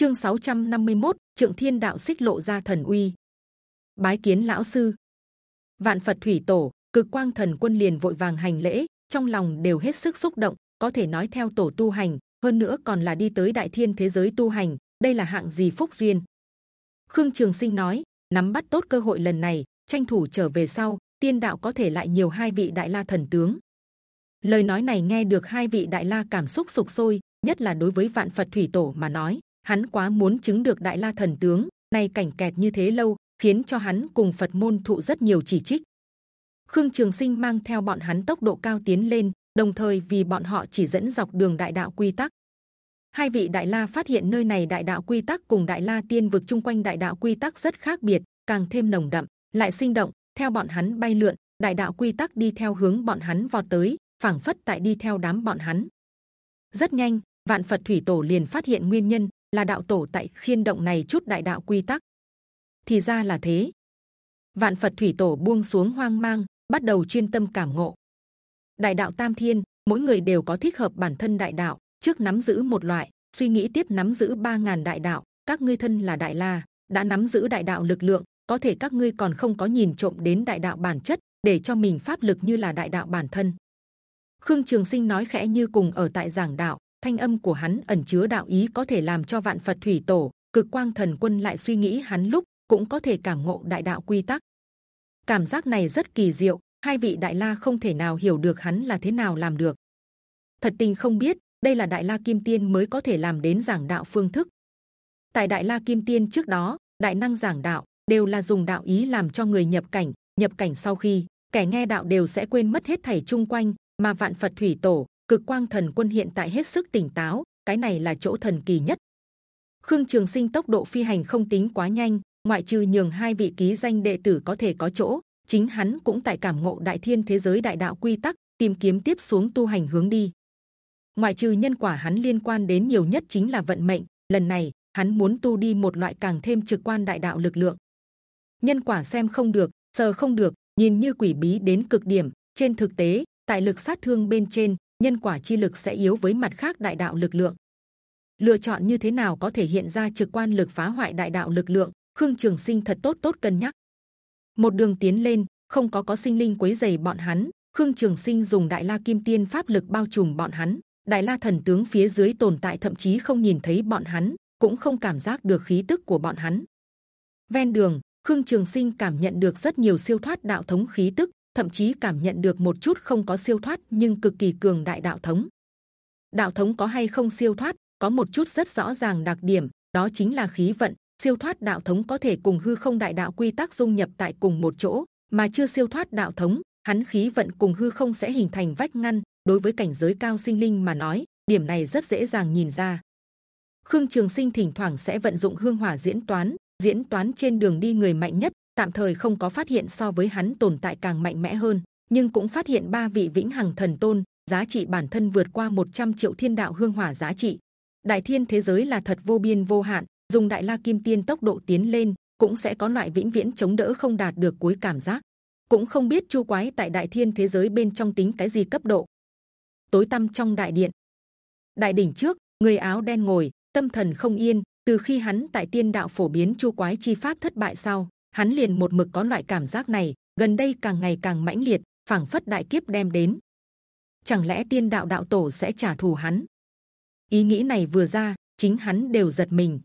chương 651, trượng thiên đạo xích lộ ra thần uy. Bái kiến lão sư. Vạn phật thủy tổ cực quang thần quân liền vội vàng hành lễ trong lòng đều hết sức xúc động có thể nói theo tổ tu hành hơn nữa còn là đi tới đại thiên thế giới tu hành đây là hạng gì phúc duyên. Khương trường sinh nói nắm bắt tốt cơ hội lần này tranh thủ trở về sau tiên đạo có thể lại nhiều hai vị đại la thần tướng. Lời nói này nghe được hai vị đại la cảm xúc sục sôi nhất là đối với vạn phật thủy tổ mà nói hắn quá muốn chứng được đại la thần tướng, nay cảnh kẹt như thế lâu, khiến cho hắn cùng phật môn thụ rất nhiều chỉ trích. Khương trường sinh mang theo bọn hắn tốc độ cao tiến lên, đồng thời vì bọn họ chỉ dẫn dọc đường đại đạo quy tắc. Hai vị đại la phát hiện nơi này đại đạo quy tắc cùng đại la tiên vực chung quanh đại đạo quy tắc rất khác biệt, càng thêm nồng đậm, lại sinh động. Theo bọn hắn bay lượn, đại đạo quy tắc đi theo hướng bọn hắn vọt tới, phảng phất tại đi theo đám bọn hắn. Rất nhanh, vạn phật thủy tổ liền phát hiện nguyên nhân là đạo tổ tại khiên động này chút đại đạo quy tắc. Thì ra là thế. Vạn phật thủy tổ buông xuống hoang mang, bắt đầu chuyên tâm cảm ngộ. Đại đạo tam thiên, mỗi người đều có thích hợp bản thân đại đạo, trước nắm giữ một loại, suy nghĩ tiếp nắm giữ ba ngàn đại đạo, các ngươi thân là đại la, đã nắm giữ đại đạo lực lượng, có thể các ngươi còn không có nhìn trộm đến đại đạo bản chất, để cho mình pháp lực như là đại đạo bản thân. Khương trường sinh nói khẽ như cùng ở tại giảng đạo thanh âm của hắn ẩn chứa đạo ý có thể làm cho vạn phật thủy tổ, cực quang thần quân lại suy nghĩ hắn lúc cũng có thể cảm ngộ đại đạo quy tắc. Cảm giác này rất kỳ diệu, hai vị đại la không thể nào hiểu được hắn là thế nào làm được. Thật tình không biết, đây là đại la kim tiên mới có thể làm đến giảng đạo phương thức. Tại đại la kim tiên trước đó, đại năng giảng đạo đều là dùng đạo ý làm cho người nhập cảnh nhập cảnh sau khi, kẻ nghe đạo đều sẽ quên mất hết thảy chung quanh, mà vạn phật thủy tổ cực quang thần quân hiện tại hết sức tỉnh táo, cái này là chỗ thần kỳ nhất. Khương trường sinh tốc độ phi hành không tính quá nhanh, ngoại trừ nhường hai vị ký danh đệ tử có thể có chỗ, chính hắn cũng tại cảm ngộ đại thiên thế giới đại đạo quy tắc, tìm kiếm tiếp xuống tu hành hướng đi. Ngoại trừ nhân quả hắn liên quan đến nhiều nhất chính là vận mệnh, lần này, hắn muốn tu đi một loại càng thêm trực quan đại đạo lực lượng. Nhân quả xem không được, sờ không được, nhìn như quỷ bí đến cực điểm, trên thực tế, tại lực sát thương bên trên nhân quả chi lực sẽ yếu với mặt khác đại đạo lực lượng. Lựa chọn như thế nào có thể hiện ra trực quan lực phá hoại đại đạo lực lượng? Khương trường sinh thật tốt tốt cân nhắc. Một đường tiến lên, không có có sinh linh quấy giày bọn hắn. Khương trường sinh dùng đại la kim tiên pháp lực bao trùm bọn hắn. Đại la thần tướng phía dưới tồn tại thậm chí không nhìn thấy bọn hắn, cũng không cảm giác được khí tức của bọn hắn. Ven đường, khương trường sinh cảm nhận được rất nhiều siêu thoát đạo thống khí tức thậm chí cảm nhận được một chút không có siêu thoát nhưng cực kỳ cường đại đạo thống. Đạo thống có hay không siêu thoát, có một chút rất rõ ràng đặc điểm, đó chính là khí vận. Siêu thoát đạo thống có thể cùng hư không đại đạo quy tắc dung nhập tại cùng một chỗ, mà chưa siêu thoát đạo thống, hắn khí vận cùng hư không sẽ hình thành vách ngăn. Đối với cảnh giới cao sinh linh mà nói, điểm này rất dễ dàng nhìn ra. Khương trường sinh thỉnh thoảng sẽ vận dụng hương hỏa diễn toán. Diễn toán trên đường đi người mạnh nhất tạm thời không có phát hiện so với hắn tồn tại càng mạnh mẽ hơn, nhưng cũng phát hiện ba vị vĩnh hằng thần tôn, giá trị bản thân vượt qua 100 triệu thiên đạo hương hỏa giá trị. Đại thiên thế giới là thật vô biên vô hạn, dùng đại la kim tiên tốc độ tiến lên, cũng sẽ có loại vĩnh viễn chống đỡ không đạt được cuối cảm giác. Cũng không biết chu quái tại đại thiên thế giới bên trong tính cái gì cấp độ. Tối tăm trong đại điện. Đại đỉnh trước, người áo đen ngồi, tâm thần không yên, từ khi hắn tại tiên đạo phổ biến chu quái chi pháp thất bại sau hắn liền một mực có loại cảm giác này, gần đây càng ngày càng mãnh liệt, phảng phất đại kiếp đem đến. Chẳng lẽ tiên đạo đạo tổ sẽ trả thù hắn? Ý nghĩ này vừa ra, chính hắn đều giật mình.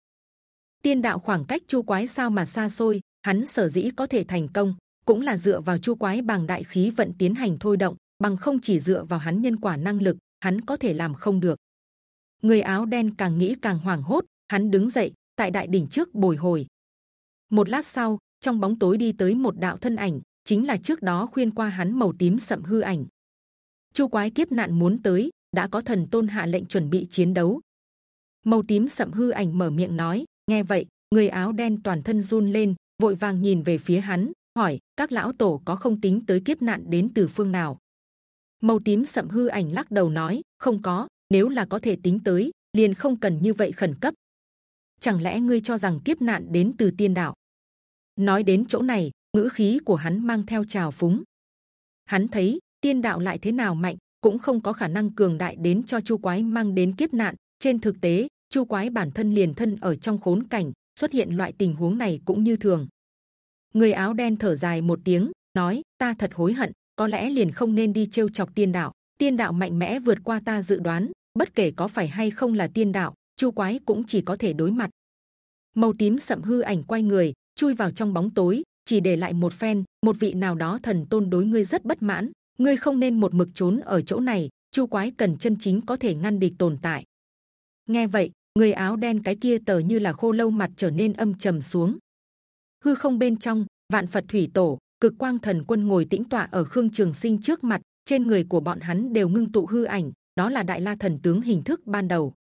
Tiên đạo khoảng cách chu quái sao mà xa xôi, hắn sở dĩ có thể thành công, cũng là dựa vào chu quái bằng đại khí vận tiến hành thôi động, bằng không chỉ dựa vào hắn nhân quả năng lực, hắn có thể làm không được. Người áo đen càng nghĩ càng hoảng hốt, hắn đứng dậy, tại đại đỉnh trước bồi hồi. Một lát sau trong bóng tối đi tới một đạo thân ảnh, chính là trước đó khuyên qua hắn màu tím sậm hư ảnh. Chu quái kiếp nạn muốn tới, đã có thần tôn hạ lệnh chuẩn bị chiến đấu. Màu tím sậm hư ảnh mở miệng nói, nghe vậy, người áo đen toàn thân run lên, vội vàng nhìn về phía hắn, hỏi, các lão tổ có không tính tới kiếp nạn đến từ phương nào? Màu tím sậm hư ảnh lắc đầu nói, không có, nếu là có thể tính tới, liền không cần như vậy khẩn cấp. Chẳng lẽ ngươi cho rằng kiếp nạn đến từ tiên đạo? Nói đến chỗ này, ngữ khí của hắn mang theo trào phúng. Hắn thấy, tiên đạo lại thế nào mạnh, cũng không có khả năng cường đại đến cho chu quái mang đến kiếp nạn. Trên thực tế, chu quái bản thân liền thân ở trong khốn cảnh, xuất hiện loại tình huống này cũng như thường. Người áo đen thở dài một tiếng, nói, ta thật hối hận, có lẽ liền không nên đi trêu chọc tiên đạo. Tiên đạo mạnh mẽ vượt qua ta dự đoán, bất kể có phải hay không là tiên đạo, chu quái cũng chỉ có thể đối mặt. Màu tím sậm hư ảnh quay người chui vào trong bóng tối, chỉ để lại một phen, một vị nào đó thần tôn đối ngươi rất bất mãn. Ngươi không nên một mực trốn ở chỗ này, chu quái cần chân chính có thể ngăn địch tồn tại. Nghe vậy, người áo đen cái kia tờ như là khô lâu mặt trở nên âm trầm xuống. Hư không bên trong, vạn phật thủy tổ, cực quang thần quân ngồi tĩnh tọa ở khương trường sinh trước mặt, trên người của bọn hắn đều ngưng tụ hư ảnh, đó là đại la thần tướng hình thức ban đầu.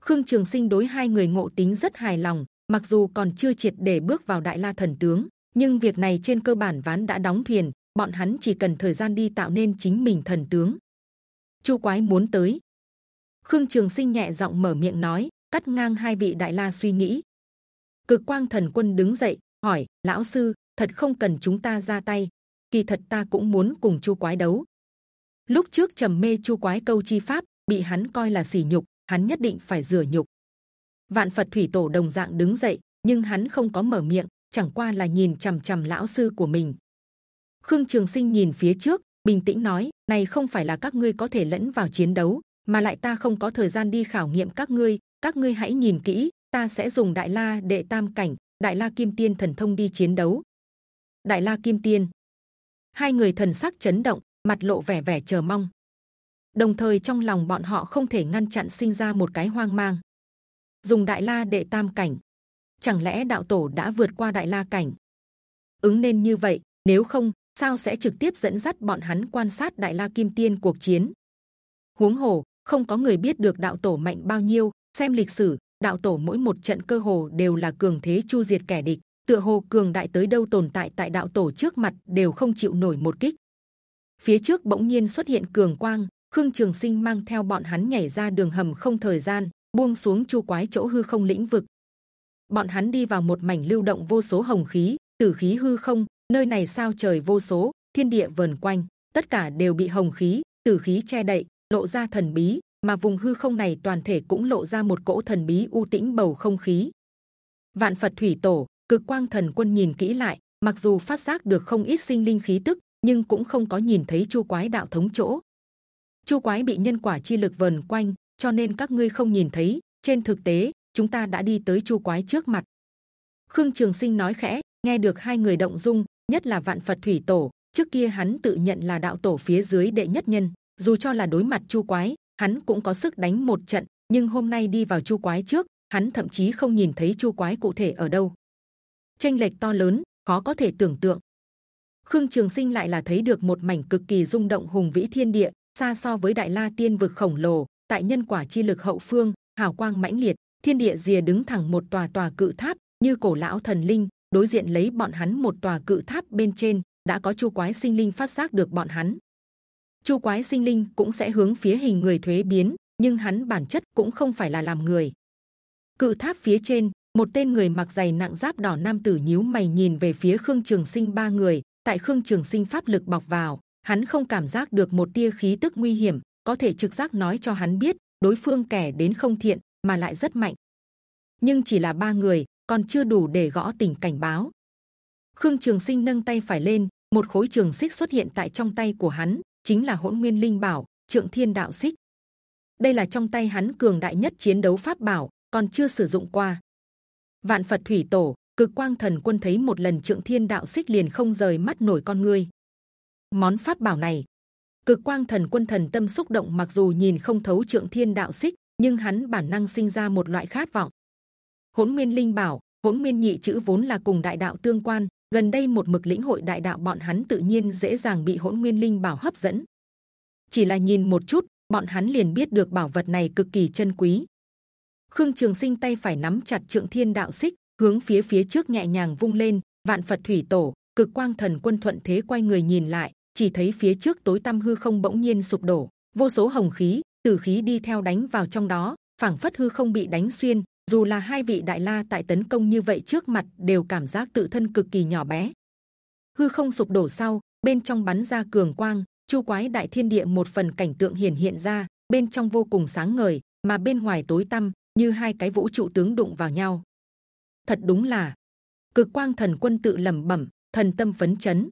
Khương trường sinh đối hai người ngộ tính rất hài lòng mặc dù còn chưa triệt để bước vào đại la thần tướng, nhưng việc này trên cơ bản ván đã đóng thuyền, bọn hắn chỉ cần thời gian đi tạo nên chính mình thần tướng. Chu quái muốn tới. Khương trường sinh nhẹ giọng mở miệng nói, cắt ngang hai vị đại la suy nghĩ. Cực quang thần quân đứng dậy, hỏi, lão sư, thật không cần chúng ta ra tay? Kỳ thật ta cũng muốn cùng chu quái đấu. Lúc trước trầm mê chu quái câu chi pháp, bị hắn coi là sỉ nhục, hắn nhất định phải rửa nhục vạn phật thủy tổ đồng dạng đứng dậy, nhưng hắn không có mở miệng, chẳng qua là nhìn c h ầ m c h ầ m lão sư của mình. Khương trường sinh nhìn phía trước, bình tĩnh nói, này không phải là các ngươi có thể lẫn vào chiến đấu, mà lại ta không có thời gian đi khảo nghiệm các ngươi các ngươi hãy nhìn kỹ, ta sẽ dùng đại la đệ tam cảnh, đại la kim tiên thần thông đi chiến đấu. Đại la kim tiên. Hai người thần sắc chấn động, mặt lộ vẻ vẻ chờ mong. Đồng thời trong lòng bọn họ không thể ngăn chặn sinh ra một cái hoang mang dùng đại la đệ tam cảnh. Chẳng lẽ đạo tổ đã vượt qua đại la cảnh? Ứng nên như vậy, nếu không, sao sẽ trực tiếp dẫn dắt bọn hắn quan sát đại la kim tiên cuộc chiến? Huống hồ, không có người biết được đạo tổ mạnh bao nhiêu, xem lịch sử, đạo tổ mỗi một trận cơ hồ đều là cường thế chu diệt kẻ địch, tựa hồ cường đại tới đâu tồn tại tại đạo tổ trước mặt đều không chịu nổi một kích. Phía trước bỗng nhiên xuất hiện cường quang, khương trường sinh mang theo bọn hắn nhảy ra đường hầm không thời gian buông xuống chu quái chỗ hư không lĩnh vực bọn hắn đi vào một mảnh lưu động vô số hồng khí, tử khí hư không. Nơi này sao trời vô số, thiên địa vần quanh, tất cả đều bị hồng khí, tử khí che đậy, lộ ra thần bí. Mà vùng hư không này toàn thể cũng lộ ra một cỗ thần bí u tĩnh bầu không khí. Vạn Phật thủy tổ, cực quang thần quân nhìn kỹ lại, mặc dù phát giác được không ít sinh linh khí tức, nhưng cũng không có nhìn thấy chu quái đạo thống chỗ. Chu quái bị nhân quả chi lực vần quanh, cho nên các ngươi không nhìn thấy. Trên thực tế, chúng ta đã đi tới chu quái trước mặt khương trường sinh nói khẽ nghe được hai người động dung nhất là vạn phật thủy tổ trước kia hắn tự nhận là đạo tổ phía dưới đệ nhất nhân dù cho là đối mặt chu quái hắn cũng có sức đánh một trận nhưng hôm nay đi vào chu quái trước hắn thậm chí không nhìn thấy chu quái cụ thể ở đâu tranh lệch to lớn khó có thể tưởng tượng khương trường sinh lại là thấy được một mảnh cực kỳ rung động hùng vĩ thiên địa xa so với đại la tiên vực khổng lồ tại nhân quả chi lực hậu phương, hào quang mãnh liệt, thiên địa rìa đứng thẳng một tòa tòa cự tháp, như cổ lão thần linh, đối diện lấy bọn hắn một tòa cự tháp bên trên, đã có chu quái sinh linh phát giác được bọn hắn. Chu quái sinh linh cũng sẽ hướng phía hình người thuế biến, nhưng hắn bản chất cũng không phải là làm người. Cự tháp phía trên, một tên người mặc giày nặng giáp đỏ nam tử nhíu mày nhìn về phía khương trường sinh ba người. Tại khương trường sinh pháp lực bọc vào, hắn không cảm giác được một tia khí tức nguy hiểm có thể trực giác nói cho hắn biết đối phương kẻ đến không thiện mà lại rất mạnh. Nhưng chỉ là ba người, còn chưa đủ để gõ tình cảnh báo. Khương Trường Sinh nâng tay phải lên, một khối trường xích xuất hiện tại trong tay của hắn, chính là Hỗn Nguyên Linh Bảo, Trượng Thiên Đạo Xích. Đây là trong tay hắn cường đại nhất chiến đấu pháp bảo, còn chưa sử dụng qua. Vạn Phật Thủy Tổ, Cực Quang Thần Quân thấy một lần Trượng Thiên Đạo Xích liền không rời mắt nổi con ngươi. Món pháp bảo này, Cực Quang Thần Quân thần tâm xúc động, mặc dù nhìn không thấu Trượng Thiên Đạo Xích, nhưng hắn bản năng sinh ra một loại khát vọng. Hỗn Nguyên Linh Bảo, Hỗn Nguyên nhị chữ vốn là cùng đại đạo tương quan. Gần đây một mực lĩnh hội đại đạo bọn hắn tự nhiên dễ dàng bị Hỗn Nguyên Linh Bảo hấp dẫn. Chỉ là nhìn một chút, bọn hắn liền biết được bảo vật này cực kỳ chân quý. Khương Trường Sinh tay phải nắm chặt Trượng Thiên Đạo Xích, hướng phía phía trước nhẹ nhàng vung lên. Vạn Phật Thủy Tổ, Cực Quang Thần Quân thuận thế quay người nhìn lại, chỉ thấy phía trước tối tăm hư không bỗng nhiên sụp đổ, vô số hồng khí, tử khí đi theo đánh vào trong đó, phảng phất hư không bị đánh xuyên. Dù là hai vị đại la tại tấn công như vậy trước mặt đều cảm giác tự thân cực kỳ nhỏ bé. Hư không sụp đổ sau, bên trong bắn ra cường quang, chu quái đại thiên địa một phần cảnh tượng hiển hiện ra, bên trong vô cùng sáng ngời, mà bên ngoài tối tăm. như hai cái vũ trụ tướng đụng vào nhau. Thật đúng là cực quang thần quân tự lẩm bẩm, thần tâm phấn chấn.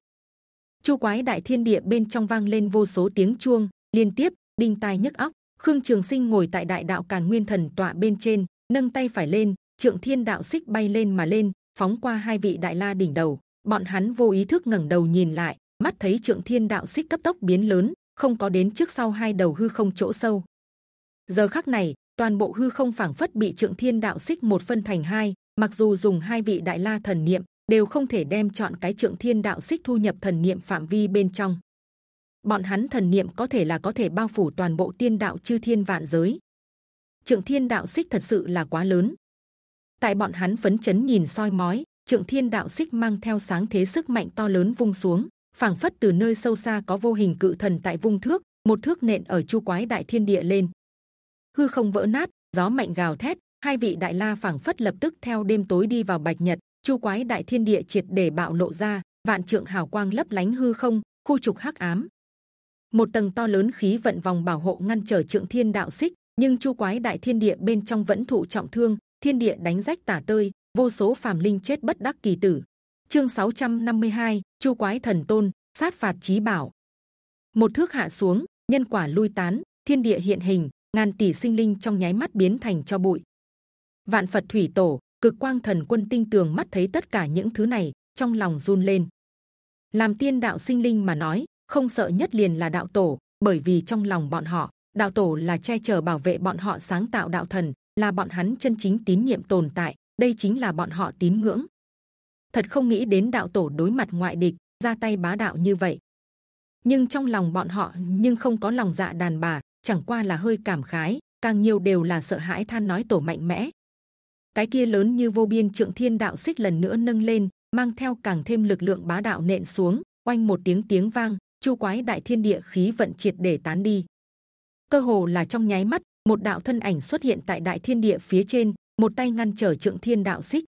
Chu quái đại thiên địa bên trong vang lên vô số tiếng chuông liên tiếp, đinh tai nhức óc. Khương Trường Sinh ngồi tại đại đạo càn nguyên thần tọa bên trên, nâng tay phải lên, trượng thiên đạo xích bay lên mà lên, phóng qua hai vị đại la đỉnh đầu. Bọn hắn vô ý thức ngẩng đầu nhìn lại, mắt thấy trượng thiên đạo xích cấp tốc biến lớn, không có đến trước sau hai đầu hư không chỗ sâu. Giờ khắc này, toàn bộ hư không phảng phất bị trượng thiên đạo xích một phân thành hai. Mặc dù dùng hai vị đại la thần niệm, đều không thể đem chọn cái trượng thiên đạo xích thu nhập thần niệm phạm vi bên trong. Bọn hắn thần niệm có thể là có thể bao phủ toàn bộ tiên đạo chư thiên vạn giới. Trượng thiên đạo xích thật sự là quá lớn. Tại bọn hắn phấn chấn nhìn soi mói, trượng thiên đạo xích mang theo sáng thế sức mạnh to lớn vung xuống, phảng phất từ nơi sâu xa có vô hình cự thần tại vung thước, một thước nện ở chu quái đại thiên địa lên. Hư không vỡ nát, gió mạnh gào thét, hai vị đại la phảng phất lập tức theo đêm tối đi vào bạch nhật, chu quái đại thiên địa triệt để bạo lộ ra, vạn trượng hào quang lấp lánh hư không, khu trục hắc ám. Một tầng to lớn khí vận vòng bảo hộ ngăn trở trượng thiên đạo xích, nhưng chu quái đại thiên địa bên trong vẫn thụ trọng thương, thiên địa đánh rách tả tơi, vô số phàm linh chết bất đắc kỳ tử. Chương 652, chu quái thần tôn sát phạt chí bảo. Một thước hạ xuống, nhân quả lui tán, thiên địa hiện hình, ngàn tỷ sinh linh trong nháy mắt biến thành cho bụi. Vạn Phật thủy tổ, cực quang thần quân tinh tường mắt thấy tất cả những thứ này, trong lòng run lên. Làm tiên đạo sinh linh mà nói, không sợ nhất liền là đạo tổ, bởi vì trong lòng bọn họ, đạo tổ là che chở bảo vệ bọn họ sáng tạo đạo thần, là bọn hắn chân chính tín nhiệm tồn tại. Đây chính là bọn họ tín ngưỡng. Thật không nghĩ đến đạo tổ đối mặt ngoại địch ra tay bá đạo như vậy. Nhưng trong lòng bọn họ nhưng không có lòng dạ đàn bà, chẳng qua là hơi cảm khái, càng nhiều đều là sợ hãi than nói tổ mạnh mẽ, cái kia lớn như vô biên trượng thiên đạo xích lần nữa nâng lên, mang theo càng thêm lực lượng bá đạo nện xuống, oanh một tiếng tiếng vang, chu quái đại thiên địa khí vận triệt để tán đi. Cơ hồ là trong nháy mắt, một đạo thân ảnh xuất hiện tại đại thiên địa phía trên, một tay ngăn trở trượng thiên đạo xích.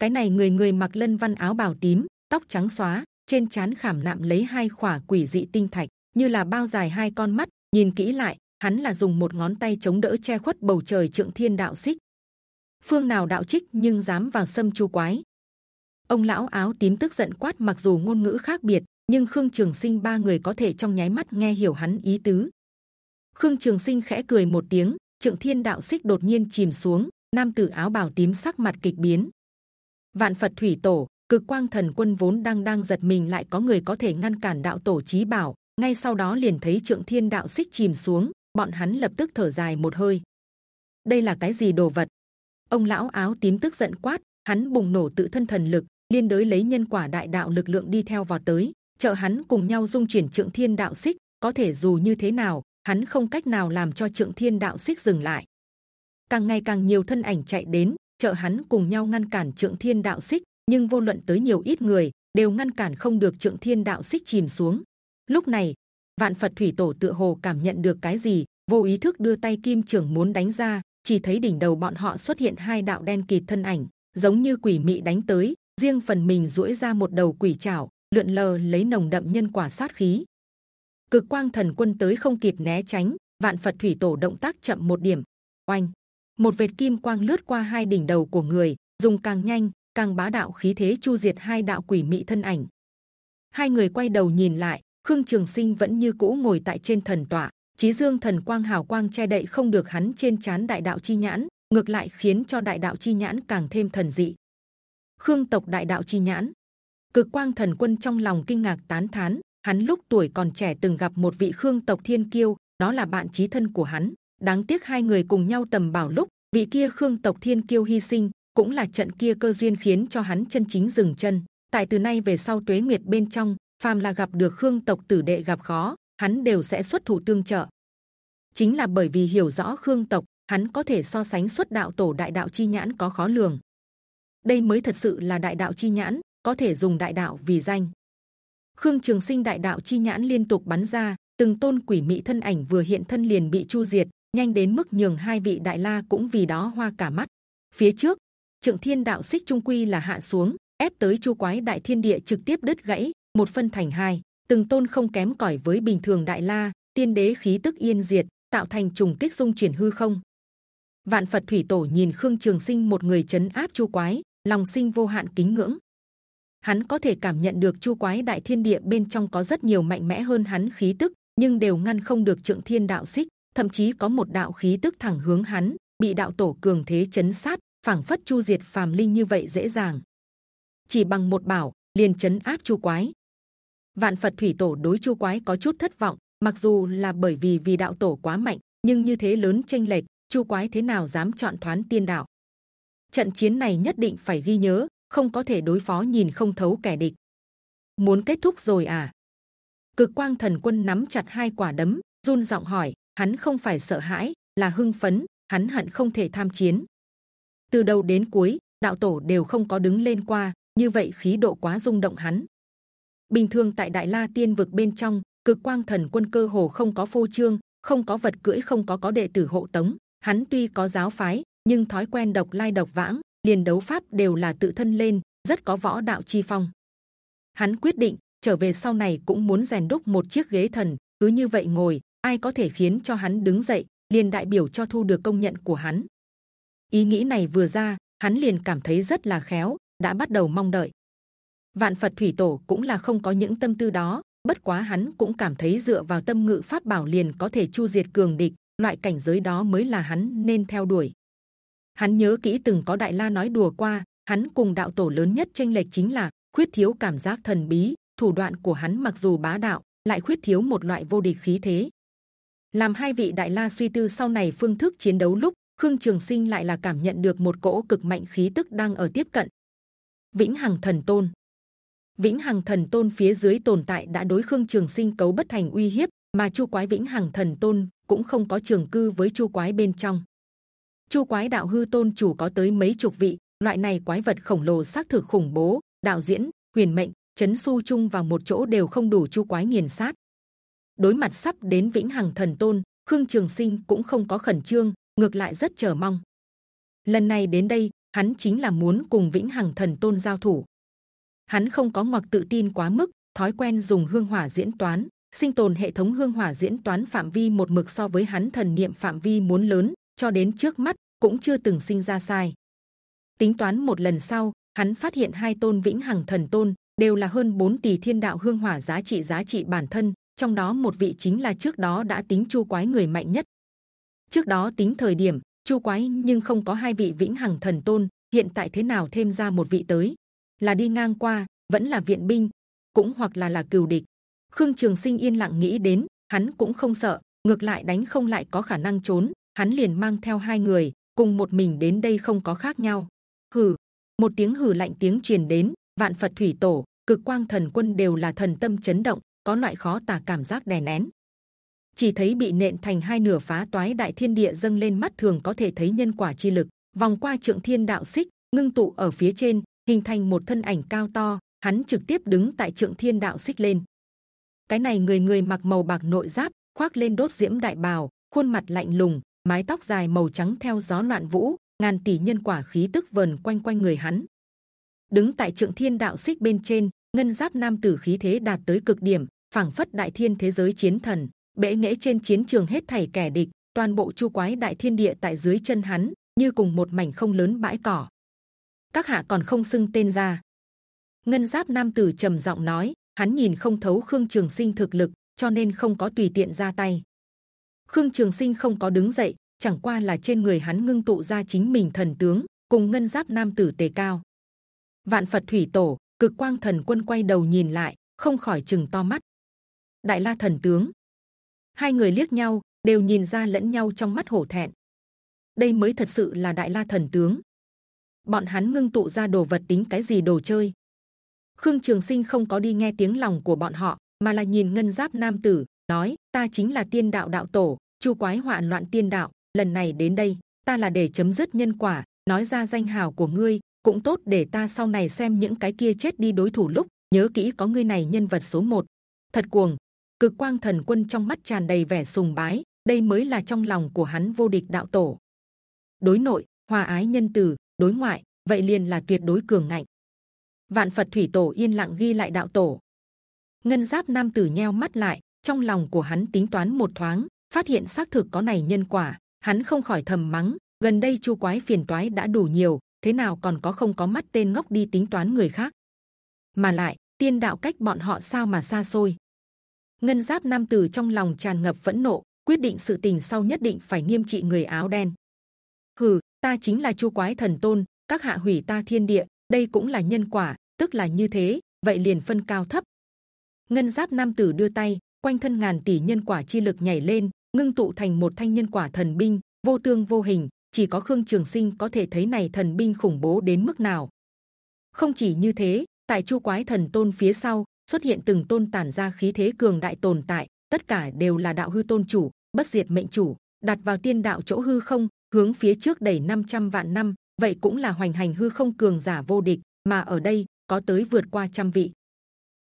Cái này người người mặc lân văn áo bào tím, tóc trắng xóa, trên chán khảm nạm lấy hai khỏa quỷ dị tinh thạch, như là bao dài hai con mắt, nhìn kỹ lại, hắn là dùng một ngón tay chống đỡ che khuất bầu trời trượng thiên đạo xích phương nào đạo trích nhưng dám vào xâm chu quái. Ông lão áo tím tức giận quát mặc dù ngôn ngữ khác biệt, nhưng khương trường sinh ba người có thể trong nháy mắt nghe hiểu hắn ý tứ. Khương trường sinh khẽ cười một tiếng, trượng thiên đạo xích đột nhiên chìm xuống, nam tử áo bào tím sắc mặt kịch biến. Vạn phật thủy tổ, cực quang thần quân vốn đang đang giật mình lại có người có thể ngăn cản đạo tổ chí bảo, ngay sau đó liền thấy trượng thiên đạo xích chìm xuống, bọn hắn lập tức thở dài một hơi. Đây là cái gì đồ vật? Ông lão áo tím tức giận quát, hắn bùng nổ tự thân thần lực, liên đối lấy nhân quả đại đạo lực lượng đi theo vào tới. Trợ hắn cùng nhau dung chuyển trượng thiên đạo xích, có thể dù như thế nào, hắn không cách nào làm cho trượng thiên đạo xích dừng lại. Càng ngày càng nhiều thân ảnh chạy đến, trợ hắn cùng nhau ngăn cản trượng thiên đạo xích, nhưng vô luận tới nhiều ít người, đều ngăn cản không được trượng thiên đạo xích chìm xuống. Lúc này, vạn phật thủy tổ tựa hồ cảm nhận được cái gì, vô ý thức đưa tay kim trưởng muốn đánh ra chỉ thấy đỉnh đầu bọn họ xuất hiện hai đạo đen kịt thân ảnh, giống như quỷ mị đánh tới. riêng phần mình duỗi ra một đầu quỷ chảo, lượn lờ lấy nồng đậm nhân quả sát khí. cực quang thần quân tới không kịp né tránh, vạn phật thủy tổ động tác chậm một điểm, oanh, một vệt kim quang lướt qua hai đỉnh đầu của người, dùng càng nhanh, càng bá đạo khí thế chu diệt hai đạo quỷ mị thân ảnh. Hai người quay đầu nhìn lại, khương trường sinh vẫn như cũ ngồi tại trên thần tọa, Chí dương thần quang hào quang che đậy không được hắn trên chán đại đạo chi nhãn, ngược lại khiến cho đại đạo chi nhãn càng thêm thần dị. Khương tộc đại đạo chi nhãn, cực quang thần quân trong lòng kinh ngạc tán thán. Hắn lúc tuổi còn trẻ từng gặp một vị Khương tộc thiên kiêu, đó là bạn chí thân của hắn. Đáng tiếc hai người cùng nhau tầm bảo lúc vị kia Khương tộc thiên kiêu hy sinh, cũng là trận kia cơ duyên khiến cho hắn chân chính dừng chân. Tại từ nay về sau tuế nguyệt bên trong, phàm là gặp được Khương tộc tử đệ gặp khó, hắn đều sẽ xuất thủ tương trợ. Chính là bởi vì hiểu rõ Khương tộc, hắn có thể so sánh xuất đạo tổ đại đạo chi nhãn có khó lường. Đây mới thật sự là đại đạo chi nhãn, có thể dùng đại đạo vì danh. Khương Trường Sinh đại đạo chi nhãn liên tục bắn ra, từng tôn quỷ mị thân ảnh vừa hiện thân liền bị chu diệt, nhanh đến mức nhường hai vị đại la cũng vì đó hoa cả mắt. Phía trước, Trượng Thiên đạo xích trung quy là hạ xuống, ép tới chu quái đại thiên địa trực tiếp đứt gãy, một phân thành hai từng tôn không kém cỏi với bình thường đại la, tiên đế khí tức yên diệt, tạo thành trùng kích dung chuyển hư không. Vạn phật thủy tổ nhìn khương trường sinh một người chấn áp chu quái, lòng sinh vô hạn kính ngưỡng. Hắn có thể cảm nhận được chu quái đại thiên địa bên trong có rất nhiều mạnh mẽ hơn hắn khí tức, nhưng đều ngăn không được trượng thiên đạo xích, thậm chí có một đạo khí tức thẳng hướng hắn, bị đạo tổ cường thế chấn sát, phảng phất chu diệt phàm linh như vậy dễ dàng. Chỉ bằng một bảo, liền chấn áp chu quái vạn phật thủy tổ đối chu quái có chút thất vọng, mặc dù là bởi vì vì đạo tổ quá mạnh, nhưng như thế lớn tranh lệch, chu quái thế nào dám chọn thoán tiên đạo? Trận chiến này nhất định phải ghi nhớ, không có thể đối phó nhìn không thấu kẻ địch. Muốn kết thúc rồi à? Cực quang thần quân nắm chặt hai quả đấm, run giọng hỏi, hắn không phải sợ hãi, là hưng phấn, hắn hận không thể tham chiến. Từ đầu đến cuối, đạo tổ đều không có đứng lên qua, như vậy khí độ quá rung động hắn bình thường tại đại la tiên vực bên trong, cực quang thần quân cơ hồ không có phô trương, không có vật cưỡi, không có có đệ tử hộ tống. Hắn tuy có giáo phái, nhưng thói quen độc lai độc vãng, liền đấu pháp đều là tự thân lên, rất có võ đạo chi phong. Hắn quyết định, trở về sau này cũng muốn rèn đúc một chiếc ghế thần, cứ như vậy ngồi, ai có thể khiến cho hắn đứng dậy, liền đại biểu cho thu được công nhận của hắn. Ý nghĩ này vừa ra, hắn liền cảm thấy rất là khéo, đã bắt đầu mong đợi vạn phật thủy tổ cũng là không có những tâm tư đó, bất quá hắn cũng cảm thấy dựa vào tâm ngự pháp bảo liền có thể chu diệt cường địch, loại cảnh giới đó mới là hắn nên theo đuổi. Hắn nhớ kỹ từng có đại la nói đùa qua, hắn cùng đạo tổ lớn nhất tranh lệch chính là khuyết thiếu cảm giác thần bí, thủ đoạn của hắn mặc dù bá đạo, lại khuyết thiếu một loại vô địch khí thế. Làm hai vị đại la suy tư sau này phương thức chiến đấu lúc, khương trường sinh lại là cảm nhận được một cỗ cực mạnh khí tức đang ở tiếp cận. Vĩnh hằng thần tôn vĩnh hằng thần tôn phía dưới tồn tại đã đối khương trường sinh cấu bất thành uy hiếp, mà chu quái vĩnh hằng thần tôn cũng không có trường cư với chu quái bên trong. Chu quái đạo hư tôn chủ có tới mấy chục vị, loại này quái vật khổng lồ xác thực khủng bố, đạo diễn, huyền mệnh, chấn su chung vào một chỗ đều không đủ chu quái nghiền sát. Đối mặt sắp đến vĩnh hằng thần tôn, khương trường sinh cũng không có khẩn trương, ngược lại rất chờ mong. Lần này đến đây, hắn chính là muốn cùng vĩnh hằng thần tôn giao thủ hắn không có ngoặc tự tin quá mức, thói quen dùng hương hỏa diễn toán, sinh tồn hệ thống hương hỏa diễn toán phạm vi một mực so với hắn thần niệm phạm vi muốn lớn, cho đến trước mắt cũng chưa từng sinh ra sai. Tính toán một lần sau, hắn phát hiện hai tôn vĩnh hằng thần tôn đều là hơn 4 tỷ thiên đạo hương hỏa giá trị giá trị bản thân, trong đó một vị chính là trước đó đã tính chu quái người mạnh nhất. Trước đó tính thời điểm, chu quái nhưng không có hai vị vĩnh hằng thần tôn, hiện tại thế nào thêm ra một vị tới? Là đi ngang qua, vẫn là viện binh, cũng hoặc là là cừu địch. Khương trường sinh yên lặng nghĩ đến, hắn cũng không sợ, ngược lại đánh không lại có khả năng trốn, hắn liền mang theo hai người, cùng một mình đến đây không có khác nhau. Hừ, một tiếng hừ lạnh tiếng truyền đến, vạn phật thủy tổ, cực quang thần quân đều là thần tâm chấn động, có loại khó tả cảm giác đè nén. Chỉ thấy bị nện thành hai nửa phá toái đại thiên địa dâng lên mắt thường có thể thấy nhân quả chi lực, vòng qua trượng thiên đạo xích, ngưng tụ ở phía trên hình thành một thân ảnh cao to, hắn trực tiếp đứng tại trượng thiên đạo xích lên. Cái này người người mặc màu bạc nội giáp, khoác lên đốt diễm đại bào, khuôn mặt lạnh lùng, mái tóc dài màu trắng theo gió loạn vũ, ngàn tỷ nhân quả khí tức vần quanh quanh người hắn. Đứng tại trượng thiên đạo xích bên trên, ngân giáp nam tử khí thế đạt tới cực điểm, phảng phất đại thiên thế giới chiến thần bệ nghệ trên chiến trường hết thảy kẻ địch, toàn bộ chu quái đại thiên địa tại dưới chân hắn, như cùng một mảnh không lớn bãi cỏ các hạ còn không xưng tên ra. Ngân giáp nam tử trầm giọng nói, hắn nhìn không thấu khương trường sinh thực lực, cho nên không có tùy tiện ra tay. Khương trường sinh không có đứng dậy, chẳng qua là trên người hắn ngưng tụ ra chính mình thần tướng, cùng ngân giáp nam tử tề cao. Vạn phật thủy tổ, cực quang thần quân quay đầu nhìn lại, không khỏi chừng to mắt. Đại la thần tướng. Hai người liếc nhau, đều nhìn ra lẫn nhau trong mắt hổ thẹn. Đây mới thật sự là đại la thần tướng bọn hắn ngưng tụ ra đồ vật tính cái gì đồ chơi? Khương trường sinh không có đi nghe tiếng lòng của bọn họ, mà là nhìn ngân giáp nam tử, nói, ta chính là tiên đạo đạo tổ, chu quái hoạn loạn tiên đạo, lần này đến đây, ta là để chấm dứt nhân quả, nói ra danh hào của ngươi, cũng tốt để ta sau này xem những cái kia chết đi đối thủ lúc, nhớ kỹ có ngươi này nhân vật số một. Thật cuồng, cực quang thần quân trong mắt tràn đầy vẻ sùng bái, đây mới là trong lòng của hắn vô địch đạo tổ. Đối nội, hòa ái nhân từ đối ngoại, vậy liền là tuyệt đối cường ngạnh. Vạn phật thủy tổ yên lặng ghi lại đạo tổ. Ngân giáp nam tử nheo mắt lại, trong lòng của hắn tính toán một thoáng, phát hiện xác thực có này nhân quả. Hắn không khỏi thầm mắng, gần đây chu quái phiền toái đã đủ nhiều, thế nào còn có không có mắt tên ngốc đi tính toán người khác? Mà lại, tiên đạo cách bọn họ sao mà xa xôi? Ngân giáp nam tử trong lòng tràn ngập phẫn nộ, quyết định sự tình sau nhất định phải nghiêm trị người áo đen. Hừ ta chính là chu quái thần tôn, các hạ hủy ta thiên địa, đây cũng là nhân quả, tức là như thế, vậy liền phân cao thấp. Ngân giáp nam tử đưa tay, quanh thân ngàn tỷ nhân quả chi lực nhảy lên, ngưng tụ thành một thanh nhân quả thần binh, vô tương vô hình, chỉ có khương trường sinh có thể thấy này thần binh khủng bố đến mức nào. Không chỉ như thế, tại chu quái thần tôn phía sau, xuất hiện từng tôn tản ra khí thế cường đại tồn tại, tất cả đều là đạo hư tôn chủ, bất diệt mệnh chủ, đặt vào tiên đạo chỗ hư không hướng phía trước đẩy 500 vạn năm, vậy cũng là hoành hành hư không cường giả vô địch, mà ở đây có tới vượt qua trăm vị.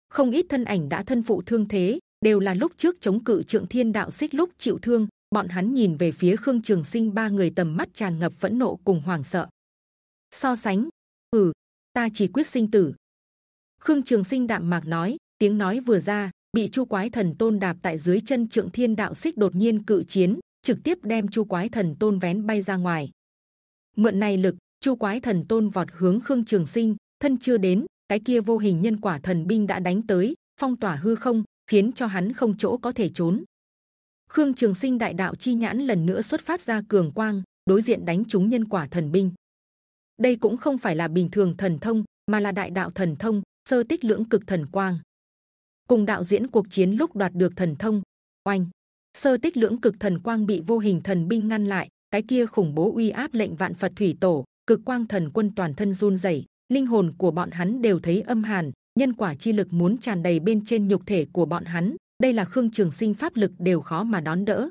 Không ít thân ảnh đã thân phụ thương thế, đều là lúc trước chống cự trượng thiên đạo xích lúc chịu thương, bọn hắn nhìn về phía khương trường sinh ba người tầm mắt tràn ngập phẫn nộ cùng hoảng sợ. So sánh ừ ta chỉ quyết sinh tử. Khương trường sinh đạm mạc nói, tiếng nói vừa ra, bị chu quái thần tôn đạp tại dưới chân trượng thiên đạo xích đột nhiên cự chiến trực tiếp đem chu quái thần tôn vén bay ra ngoài. Mượn này lực, chu quái thần tôn vọt hướng khương trường sinh, thân chưa đến, cái kia vô hình nhân quả thần binh đã đánh tới, phong tỏa hư không, khiến cho hắn không chỗ có thể trốn. Khương trường sinh đại đạo chi nhãn lần nữa xuất phát ra cường quang, đối diện đánh trúng nhân quả thần binh. Đây cũng không phải là bình thường thần thông, mà là đại đạo thần thông, sơ tích lưỡng cực thần quang. Cùng đạo diễn cuộc chiến lúc đoạt được thần thông. Oanh! Sơ tích lưỡng cực thần quang bị vô hình thần binh ngăn lại, cái kia khủng bố uy áp lệnh vạn phật thủy tổ, cực quang thần quân toàn thân run rẩy, linh hồn của bọn hắn đều thấy âm hàn, nhân quả chi lực muốn tràn đầy bên trên nhục thể của bọn hắn, đây là khương trường sinh pháp lực đều khó mà đón đỡ.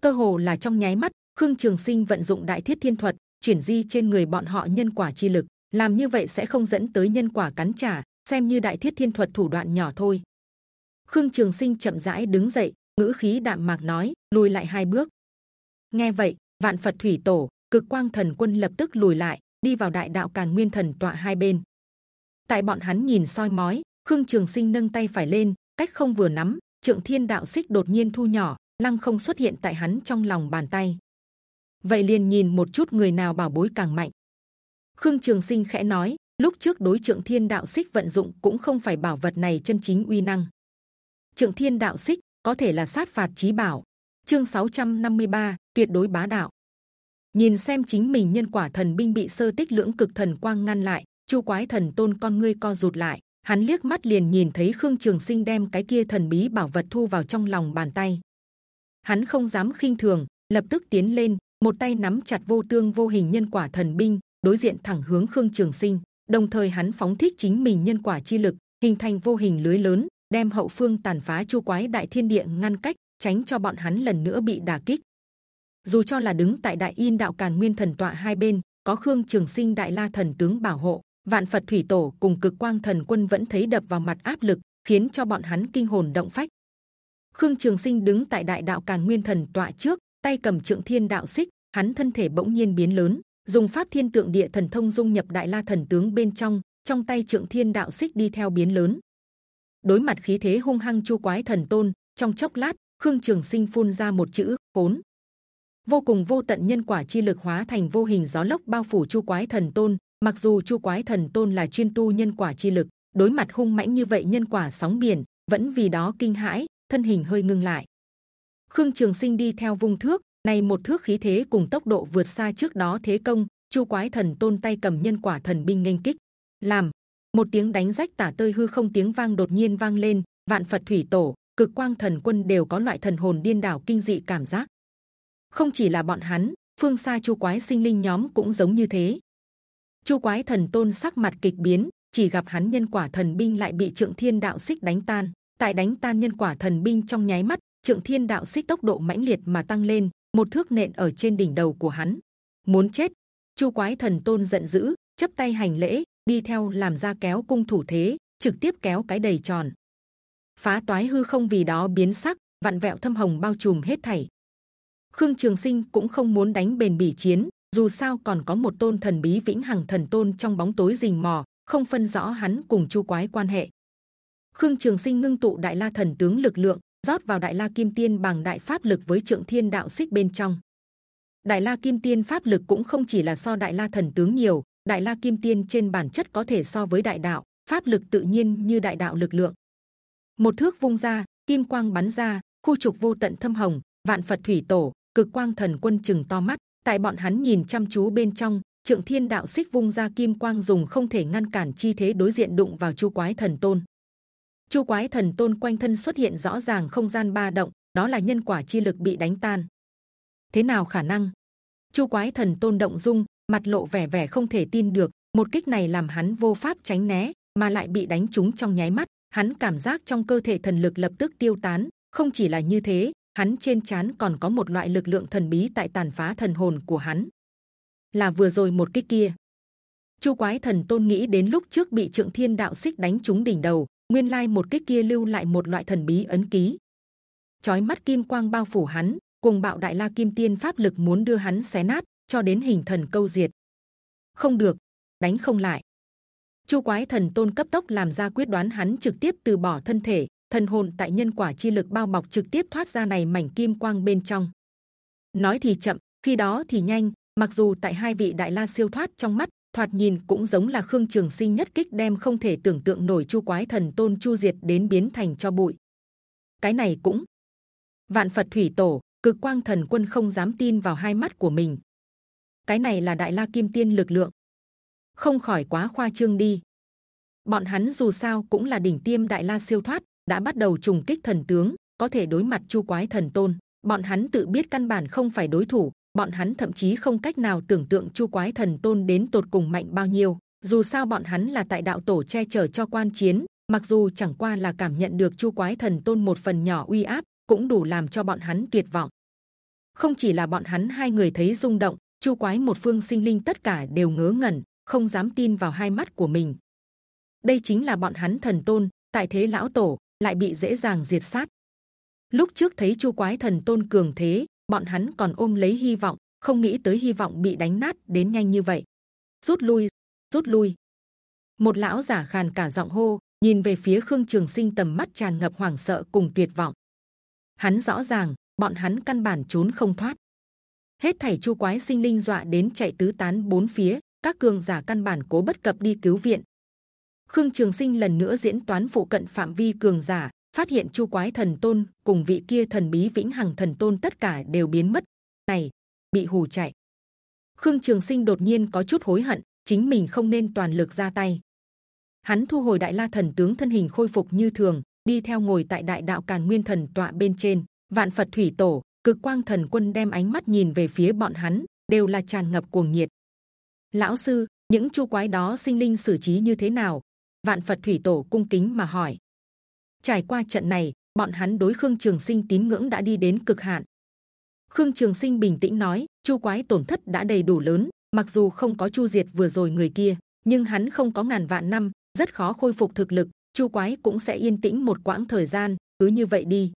Cơ hồ là trong nháy mắt, khương trường sinh vận dụng đại thiết thiên thuật, chuyển di trên người bọn họ nhân quả chi lực, làm như vậy sẽ không dẫn tới nhân quả cắn trả, xem như đại thiết thiên thuật thủ đoạn nhỏ thôi. Khương trường sinh chậm rãi đứng dậy ngữ khí đạm mạc nói, lùi lại hai bước. Nghe vậy, vạn phật thủy tổ, cực quang thần quân lập tức lùi lại, đi vào đại đạo càn nguyên thần tọa hai bên. Tại bọn hắn nhìn soi mói, khương trường sinh nâng tay phải lên, cách không vừa nắm, trượng thiên đạo xích đột nhiên thu nhỏ, lăng không xuất hiện tại hắn trong lòng bàn tay. Vậy liền nhìn một chút người nào bảo bối càng mạnh. Khương trường sinh khẽ nói, lúc trước đối trượng thiên đạo xích vận dụng cũng không phải bảo vật này chân chính uy năng. Trượng thiên đạo xích có thể là sát phạt trí bảo. Chương 653, tuyệt đối bá đạo. Nhìn xem chính mình nhân quả thần binh bị sơ tích lưỡng cực thần quang ngăn lại chu quái thần tôn con ngươi co rụt lại hắn liếc mắt liền nhìn thấy khương trường sinh đem cái kia thần bí bảo vật thu vào trong lòng bàn tay. Hắn không dám khinh thường lập tức tiến lên một tay nắm chặt vô tương vô hình nhân quả thần binh đối diện thẳng hướng khương trường sinh đồng thời hắn phóng thích chính mình nhân quả chi lực hình thành vô hình lưới lớn đem hậu phương tàn phá chu quái đại thiên địa ngăn cách, tránh cho bọn hắn lần nữa bị đả kích. Dù cho là đứng tại đại yên đạo càn nguyên thần tọa hai bên, có khương trường sinh đại la thần tướng bảo hộ, vạn phật thủy tổ cùng cực quang thần quân vẫn thấy đập vào mặt áp lực, khiến cho bọn hắn kinh hồn động phách. Khương trường sinh đứng tại đại đạo càn nguyên thần tọa trước, tay cầm trượng thiên đạo xích, hắn thân thể bỗng nhiên biến lớn, dùng pháp thiên tượng địa thần thông dung nhập đại la thần tướng bên trong trong tay trượng thiên đạo xích đi theo biến lớn đối mặt khí thế hung hăng chu quái thần tôn, trong chốc lát, khương trường sinh phun ra một chữ, khốn! Vô cùng vô tận nhân quả chi lực hóa thành vô hình gió lốc bao phủ chu quái thần tôn, mặc dù chu quái thần tôn là chuyên tu nhân quả chi lực, đối mặt hung mãnh như vậy nhân quả sóng biển, vẫn vì đó kinh hãi, thân hình hơi ngưng lại. Khương trường sinh đi theo vung thước, này một thước khí thế cùng tốc độ vượt xa trước đó thế công, chu quái thần tôn tay cầm nhân quả thần binh nghênh kích. Làm một tiếng đánh rách tả tơi hư không tiếng vang đột nhiên vang lên, vạn phật thủy tổ, cực quang thần quân đều có loại thần hồn điên đảo kinh dị cảm giác. Không chỉ là bọn hắn, phương xa chu quái sinh linh nhóm cũng giống như thế. Chu quái thần tôn sắc mặt kịch biến, chỉ gặp hắn nhân quả thần binh lại bị trượng thiên đạo xích đánh tan. Tại đánh tan nhân quả thần binh trong nháy mắt, trượng thiên đạo xích tốc độ mãnh liệt mà tăng lên, một thước nện ở trên đỉnh đầu của hắn. Muốn chết, chu quái thần tôn giận dữ chấp tay hành lễ đi theo làm ra kéo cung thủ thế trực tiếp kéo cái đầy tròn. Phá toái hư không vì đó biến sắc vặn vẹo thâm hồng bao trùm hết thảy. Khương trường sinh cũng không muốn đánh bền bỉ chiến dù sao còn có một tôn thần bí vĩnh hằng thần tôn trong bóng tối rình mò không phân rõ hắn cùng chu quái quan hệ. Khương trường sinh ngưng tụ đại la thần tướng lực lượng rót vào đại la kim tiên bằng đại pháp lực với trượng thiên đạo xích bên trong. Đại La Kim Tiên pháp lực cũng không chỉ là so Đại La Thần tướng nhiều, Đại La Kim Tiên trên bản chất có thể so với Đại Đạo, pháp lực tự nhiên như Đại Đạo lực lượng. Một thước vung ra, kim quang bắn ra, khu trục vô tận thâm hồng, vạn Phật thủy tổ, cực quang thần quân chừng to mắt. Tại bọn hắn nhìn chăm chú bên trong, Trượng Thiên Đạo xích vung ra kim quang dùng không thể ngăn cản chi thế đối diện đụng vào Chu Quái Thần Tôn. Chu Quái Thần Tôn quanh thân xuất hiện rõ ràng không gian ba động, đó là nhân quả chi lực bị đánh tan. Thế nào khả năng? Chu Quái Thần Tôn động dung, mặt lộ vẻ vẻ không thể tin được. Một kích này làm hắn vô pháp tránh né, mà lại bị đánh trúng trong nháy mắt. Hắn cảm giác trong cơ thể thần lực lập tức tiêu tán. Không chỉ là như thế, hắn trên chán còn có một loại lực lượng thần bí tại tàn phá thần hồn của hắn. Là vừa rồi một kích kia. Chu Quái Thần Tôn nghĩ đến lúc trước bị Trượng Thiên Đạo xích đánh trúng đỉnh đầu, nguyên lai một kích kia lưu lại một loại thần bí ấn ký. Chói mắt kim quang bao phủ hắn, cùng bạo đại la kim tiên pháp lực muốn đưa hắn xé nát, cho đến hình thần câu diệt. Không được, đánh không lại. Chu Quái Thần Tôn cấp tốc làm ra quyết đoán, hắn trực tiếp từ bỏ thân thể, thần hồn tại nhân quả chi lực bao bọc trực tiếp thoát ra này mảnh kim quang bên trong. Nói thì chậm, khi đó thì nhanh. Mặc dù tại hai vị đại la siêu thoát trong mắt, thoạt nhìn cũng giống là khương trường sinh nhất kích đem không thể tưởng tượng nổi chu quái thần tôn chu diệt đến biến thành cho bụi. Cái này cũng vạn Phật thủy tổ cực quang thần quân không dám tin vào hai mắt của mình. Cái này là đại la kim tiên lực lượng, không khỏi quá khoa trương đi. Bọn hắn dù sao cũng là đỉnh tiêm đại la siêu thoát, đã bắt đầu trùng kích thần tướng, có thể đối mặt chu quái thần tôn. Bọn hắn tự biết căn bản không phải đối thủ, bọn hắn thậm chí không cách nào tưởng tượng chu quái thần tôn đến tột cùng mạnh bao nhiêu. Dù sao bọn hắn là tại đạo tổ che chở cho quan chiến, mặc dù chẳng qua là cảm nhận được chu quái thần tôn một phần nhỏ uy áp, cũng đủ làm cho bọn hắn tuyệt vọng. Không chỉ là bọn hắn hai người thấy rung động, chu quái một phương sinh linh tất cả đều ngớ ngẩn, không dám tin vào hai mắt của mình. Đây chính là bọn hắn thần tôn, tại thế lão tổ lại bị dễ dàng diệt sát. Lúc trước thấy chu quái thần tôn cường thế, bọn hắn còn ôm lấy hy vọng, không nghĩ tới hy vọng bị đánh nát đến nhanh như vậy. Rút lui, rút lui. Một lão giả khàn cả giọng hô, nhìn về phía khương trường sinh tầm mắt tràn ngập hoảng sợ cùng tuyệt vọng. Hắn rõ ràng, bọn hắn căn bản trốn không thoát. Hết thảy chu quái sinh linh dọa đến chạy tứ tán bốn phía, các cường giả căn bản cố bất cập đi cứu viện. Khương Trường Sinh lần nữa diễn toán phụ cận phạm vi cường giả, phát hiện chu quái thần tôn cùng vị kia thần bí vĩnh hằng thần tôn tất cả đều biến mất. Này bị hù chạy. Khương trường sinh đột nhiên có chút hối hận chính mình không nên toàn lực ra tay. Hắn thu hồi đại la thần tướng thân hình khôi phục như thường đi theo ngồi tại đại đạo càn nguyên thần tọa bên trên vạn phật thủy tổ cực quang thần quân đem ánh mắt nhìn về phía bọn hắn đều là tràn ngập cuồng nhiệt lão sư những chu quái đó sinh linh xử trí như thế nào vạn phật thủy tổ cung kính mà hỏi Trải qua trận này, bọn hắn đối Khương Trường Sinh tín ngưỡng đã đi đến cực hạn. Khương Trường Sinh bình tĩnh nói: Chu quái tổn thất đã đầy đủ lớn, mặc dù không có Chu diệt vừa rồi người kia, nhưng hắn không có ngàn vạn năm, rất khó khôi phục thực lực. Chu quái cũng sẽ yên tĩnh một quãng thời gian, cứ như vậy đi.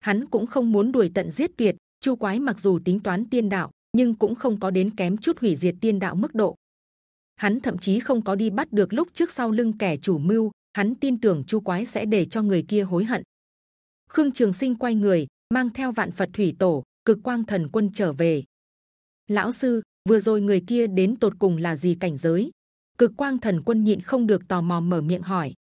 Hắn cũng không muốn đuổi tận giết tuyệt. Chu quái mặc dù tính toán tiên đạo, nhưng cũng không có đến kém chút hủy diệt tiên đạo mức độ. Hắn thậm chí không có đi bắt được lúc trước sau lưng kẻ chủ mưu, hắn tin tưởng chu quái sẽ để cho người kia hối hận khương trường sinh quay người mang theo vạn phật thủy tổ cực quang thần quân trở về lão sư vừa rồi người kia đến tột cùng là gì cảnh giới cực quang thần quân nhịn không được tò mò mở miệng hỏi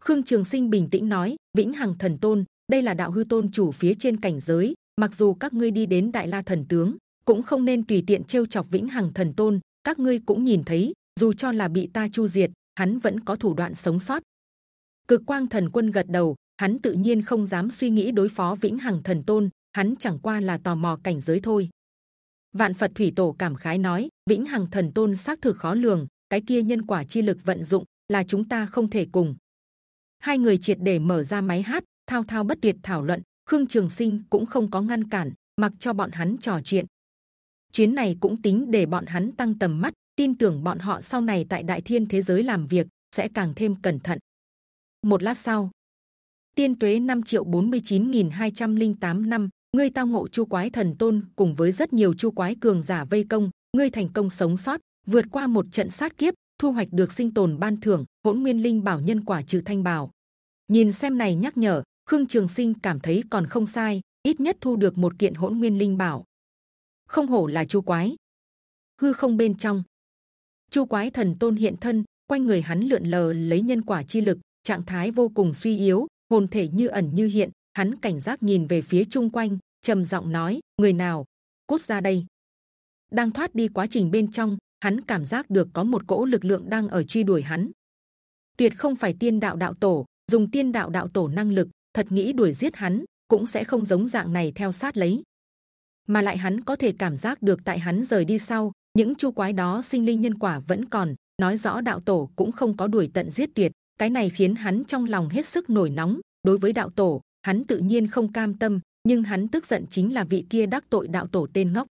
khương trường sinh bình tĩnh nói vĩnh hằng thần tôn đây là đạo hư tôn chủ phía trên cảnh giới, mặc dù các ngươi đi đến đại la thần tướng, cũng không nên tùy tiện trêu chọc vĩnh hằng thần tôn, các ngươi cũng nhìn thấy, dù cho là bị ta chu diệt, hắn vẫn có thủ đoạn sống sót. Cực quang thần quân gật đầu, hắn tự nhiên không dám suy nghĩ đối phó vĩnh hằng thần tôn, hắn chẳng qua là tò mò cảnh giới thôi. Vạn phật thủy tổ cảm khái nói, vĩnh hằng thần tôn xác thực khó lường, cái kia nhân quả chi lực vận dụng là chúng ta không thể cùng. Hai người triệt để mở ra máy hát thao thao bất tuyệt thảo luận, khương trường sinh cũng không có ngăn cản, mặc cho bọn hắn trò chuyện. Chuyến này cũng tính để bọn hắn tăng tầm mắt, tin tưởng bọn họ sau này tại đại thiên thế giới làm việc sẽ càng thêm cẩn thận. Một lát sau, tiên tuế 5 triệu 49.208 năm, ngươi tao ngộ chu quái thần tôn cùng với rất nhiều chu quái cường giả vây công, ngươi thành công sống sót, vượt qua một trận sát kiếp, thu hoạch được sinh tồn ban thưởng, hỗn nguyên linh bảo nhân quả trừ thanh bảo. Nhìn xem này nhắc nhở khương trường sinh cảm thấy còn không sai, ít nhất thu được một kiện hỗn nguyên linh bảo. Không hổ là chu quái. Hư không bên trong. Chu quái thần tôn hiện thân, quanh người hắn lượn lờ lấy nhân quả chi lực, trạng thái vô cùng suy yếu, hồn thể như ẩn như hiện, hắn cảnh giác nhìn về phía chung quanh, trầm giọng nói, người nào? Cút ra đây. Đang thoát đi quá trình bên trong, hắn cảm giác được có một cỗ lực lượng đang ở truy đuổi hắn. Tuyệt không phải tiên đạo đạo tổ, dùng tiên đạo đạo tổ năng lực thật nghĩ đuổi giết hắn, cũng sẽ không giống dạng này theo sát lấy. Mà lại hắn có thể cảm giác được tại hắn rời đi sau, những chu quái đó sinh linh nhân quả vẫn còn, nói rõ đạo tổ cũng không có đuổi tận giết tuyệt. Cái này khiến hắn trong lòng hết sức nổi nóng. Đối với đạo tổ, hắn tự nhiên không cam tâm, nhưng hắn tức giận chính là vị kia đắc tội đạo tổ tên ngốc.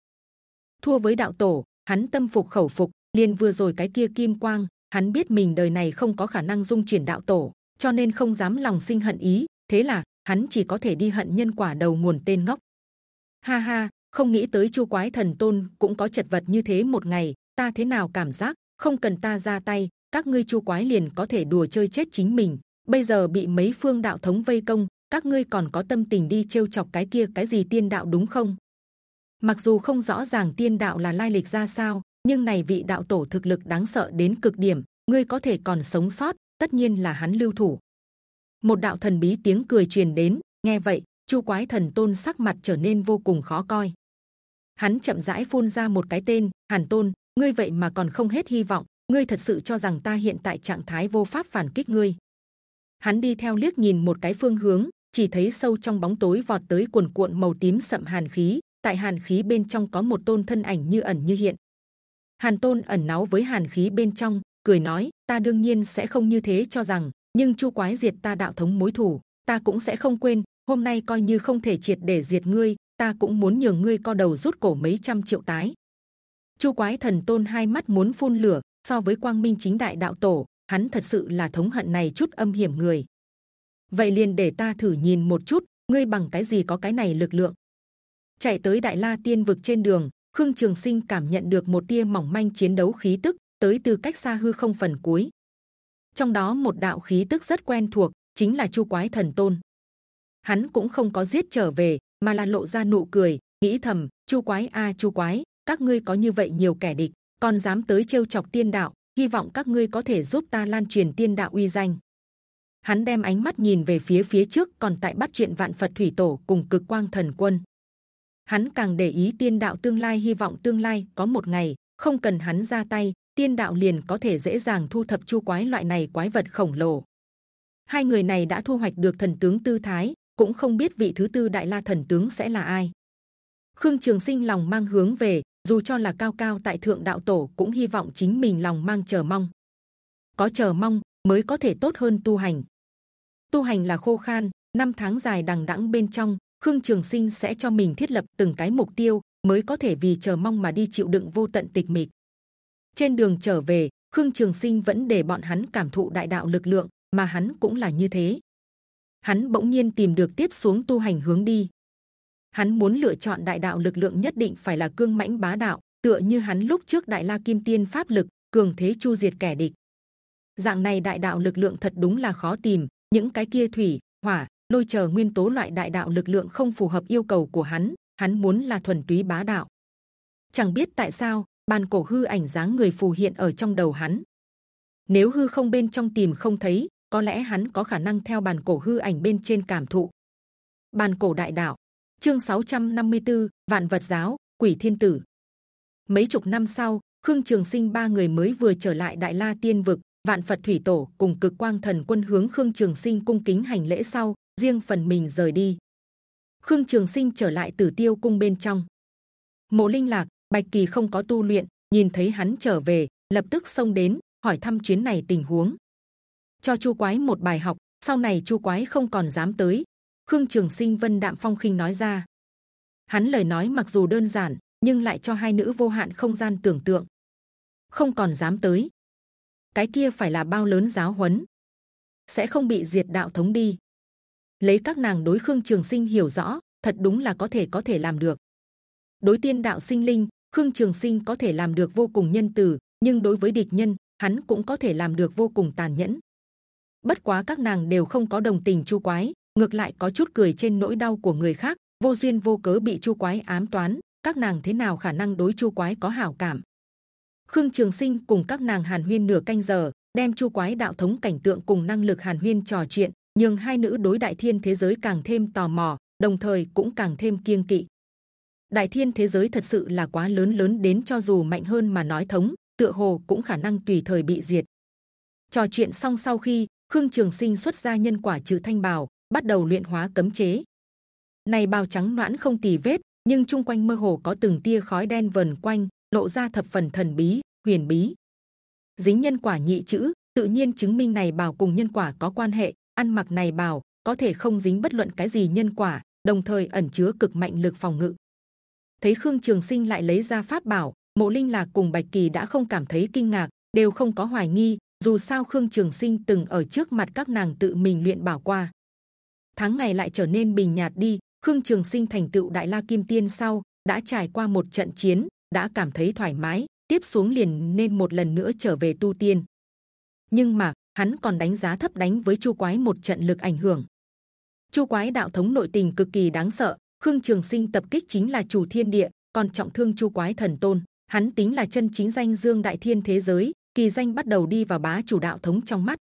Thua với đạo tổ, hắn tâm phục khẩu phục, liền vừa rồi cái kia kim quang, hắn biết mình đời này không có khả năng dung chuyển đạo tổ, cho nên không dám lòng sinh hận ý thế là, hắn chỉ có thể đi hận nhân quả đầu nguồn tên ngốc. Ha ha, không nghĩ tới chu quái thần tôn cũng có chật vật như thế một ngày, ta thế nào cảm giác không cần ta ra tay, các ngươi chu quái liền có thể đùa chơi chết chính mình. Bây giờ bị mấy phương đạo thống vây công, các ngươi còn có tâm tình đi trêu chọc cái kia cái gì tiên đạo đúng không? Mặc dù không rõ ràng tiên đạo là lai lịch ra sao, nhưng này vị đạo tổ thực lực đáng sợ đến cực điểm, ngươi có thể còn sống sót, tất nhiên là hắn lưu thủ một đạo thần bí tiếng cười truyền đến, nghe vậy, chu quái thần tôn sắc mặt trở nên vô cùng khó coi. Hắn chậm rãi phun ra một cái tên, hàn tôn, ngươi vậy mà còn không hết hy vọng, ngươi thật sự cho rằng ta hiện tại trạng thái vô pháp phản kích ngươi. Hắn đi theo liếc nhìn một cái phương hướng, chỉ thấy sâu trong bóng tối vọt tới cuồn cuộn màu tím sậm hàn khí, tại hàn khí bên trong có một tôn thân ảnh như ẩn như hiện. Hàn tôn ẩn náu với hàn khí bên trong, cười nói, ta đương nhiên sẽ không như thế cho rằng nhưng chu quái diệt ta đạo thống mối thủ ta cũng sẽ không quên, hôm nay coi như không thể triệt để diệt ngươi, ta cũng muốn nhường ngươi co đầu rút cổ mấy trăm triệu tái. Chu quái thần tôn hai mắt muốn phun lửa, so với quang minh chính đại đạo tổ, hắn thật sự là thống hận này chút âm hiểm người. Vậy liền để ta thử nhìn một chút, ngươi bằng cái gì có cái này lực lượng? Chạy tới đại la tiên vực trên đường, khương trường sinh cảm nhận được một tia mỏng manh chiến đấu khí tức, tới từ cách xa hư không phần cuối trong đó một đạo khí tức rất quen thuộc, chính là chu quái thần tôn. Hắn cũng không có giết trở về, mà là lộ ra nụ cười, nghĩ thầm, chu quái a, chu quái, các ngươi có như vậy nhiều kẻ địch, còn dám tới trêu chọc tiên đạo, hy vọng các ngươi có thể giúp ta lan truyền tiên đạo uy danh. Hắn đem ánh mắt nhìn về phía phía trước, còn tại bắt chuyện vạn phật thủy tổ cùng cực quang thần quân. Hắn càng để ý tiên đạo tương lai, hy vọng tương lai có một ngày, không cần hắn ra tay tiên đạo liền có thể dễ dàng thu thập chu quái loại này quái vật khổng lồ. Hai người này đã thu hoạch được thần tướng tư thái, cũng không biết vị thứ tư đại la thần tướng sẽ là ai. Khương trường sinh lòng mang hướng về, dù cho là cao cao tại thượng đạo tổ cũng hy vọng chính mình lòng mang chờ mong. Có chờ mong mới có thể tốt hơn tu hành. Tu hành là khô khan, năm tháng dài đằng đẵng bên trong, khương trường sinh sẽ cho mình thiết lập từng cái mục tiêu mới có thể vì chờ mong mà đi chịu đựng vô tận tịch mịch trên đường trở về, khương trường sinh vẫn để bọn hắn cảm thụ đại đạo lực lượng, mà hắn cũng là như thế. Hắn bỗng nhiên tìm được tiếp xuống tu hành hướng đi. Hắn muốn lựa chọn đại đạo lực lượng nhất định phải là cương mãnh bá đạo, tựa như hắn lúc trước đại la kim tiên pháp lực, cường thế chu diệt kẻ địch. Dạng này đại đạo lực lượng thật đúng là khó tìm, những cái kia thủy, hỏa, lôi chờ nguyên tố loại đại đạo lực lượng không phù hợp yêu cầu của hắn hắn muốn là thuần túy bá đạo. Chẳng biết tại sao bàn cổ hư ảnh dáng người phù hiện ở trong đầu hắn. Nếu hư không bên trong tìm không thấy có lẽ hắn có khả năng theo bàn cổ hư ảnh bên trên cảm thụ. Bàn cổ đại đạo chương 654, vạn vật giáo quỷ thiên tử. Mấy chục năm sau khương trường sinh ba người mới vừa trở lại đại la tiên vực vạn phật thủy tổ cùng cực quang thần quân hướng khương trường sinh cung kính hành lễ sau riêng phần mình rời đi. Khương trường sinh trở lại tử tiêu cung bên trong. Mộ linh lạc bạch kỳ không có tu luyện, nhìn thấy hắn trở về, lập tức xông đến, hỏi thăm chuyến này tình huống. Cho chu quái một bài học, sau này chu quái không còn dám tới. Khương trường sinh vân đạm phong khinh nói ra. Hắn lời nói mặc dù đơn giản, nhưng lại cho hai nữ vô hạn không gian tưởng tượng. Không còn dám tới. Cái kia phải là bao lớn giáo huấn. Sẽ không bị diệt đạo thống đi. Lấy các nàng đối khương trường sinh hiểu rõ, thật đúng là có thể có thể làm được. Đối tiên đạo sinh linh khương trường sinh có thể làm được vô cùng nhân từ, nhưng đối với địch nhân, hắn cũng có thể làm được vô cùng tàn nhẫn. Bất quá các nàng đều không có đồng tình chu quái, ngược lại có chút cười trên nỗi đau của người khác. Vô duyên vô cớ bị chu quái ám toán, các nàng thế nào khả năng đối chu quái có hảo cảm? Khương trường sinh cùng các nàng hàn huyên nửa canh giờ, đem chu quái đạo thống cảnh tượng cùng năng lực hàn huyên trò chuyện nhưng hai nữ đối đại thiên thế giới càng thêm tò mò, đồng thời cũng càng thêm kiêng kỵ đại thiên thế giới thật sự là quá lớn lớn đến cho dù mạnh hơn mà nói thống, tựa hồ cũng khả năng tùy thời bị diệt. Trò chuyện xong sau khi khương trường sinh xuất ra nhân quả trừ thanh bào, bắt đầu luyện hóa cấm chế. Này bào trắng noãn không tì vết, nhưng chung quanh mơ hồ có từng tia khói đen vần quanh, lộ ra thập phần thần bí, huyền bí. Dính nhân quả nhị chữ, tự nhiên chứng minh này bào cùng nhân quả có quan hệ, ăn mặc này bào có thể không dính bất luận cái gì nhân quả, đồng thời ẩn chứa cực mạnh lực phòng ngự thấy khương trường sinh lại lấy ra pháp bảo, mộ linh lạc cùng bạch kỳ đã không cảm thấy kinh ngạc, đều không có hoài nghi, dù sao khương trường sinh từng ở trước mặt các nàng tự mình luyện bảo qua. Tháng ngày lại trở nên bình nhạt đi, khương trường sinh thành tựu đại la kim tiên sau, đã trải qua một trận chiến, đã cảm thấy thoải mái, tiếp xuống liền nên một lần nữa trở về tu tiên. Nhưng mà, hắn còn đánh giá thấp đánh với chu quái một trận lực ảnh hưởng. Chu quái đạo thống nội tình cực kỳ đáng sợ khương trường sinh tập kích chính là chủ thiên địa, còn trọng thương chu quái thần tôn. Hắn tính là chân chính danh dương đại thiên thế giới, kỳ danh bắt đầu đi vào bá chủ đạo thống trong mắt.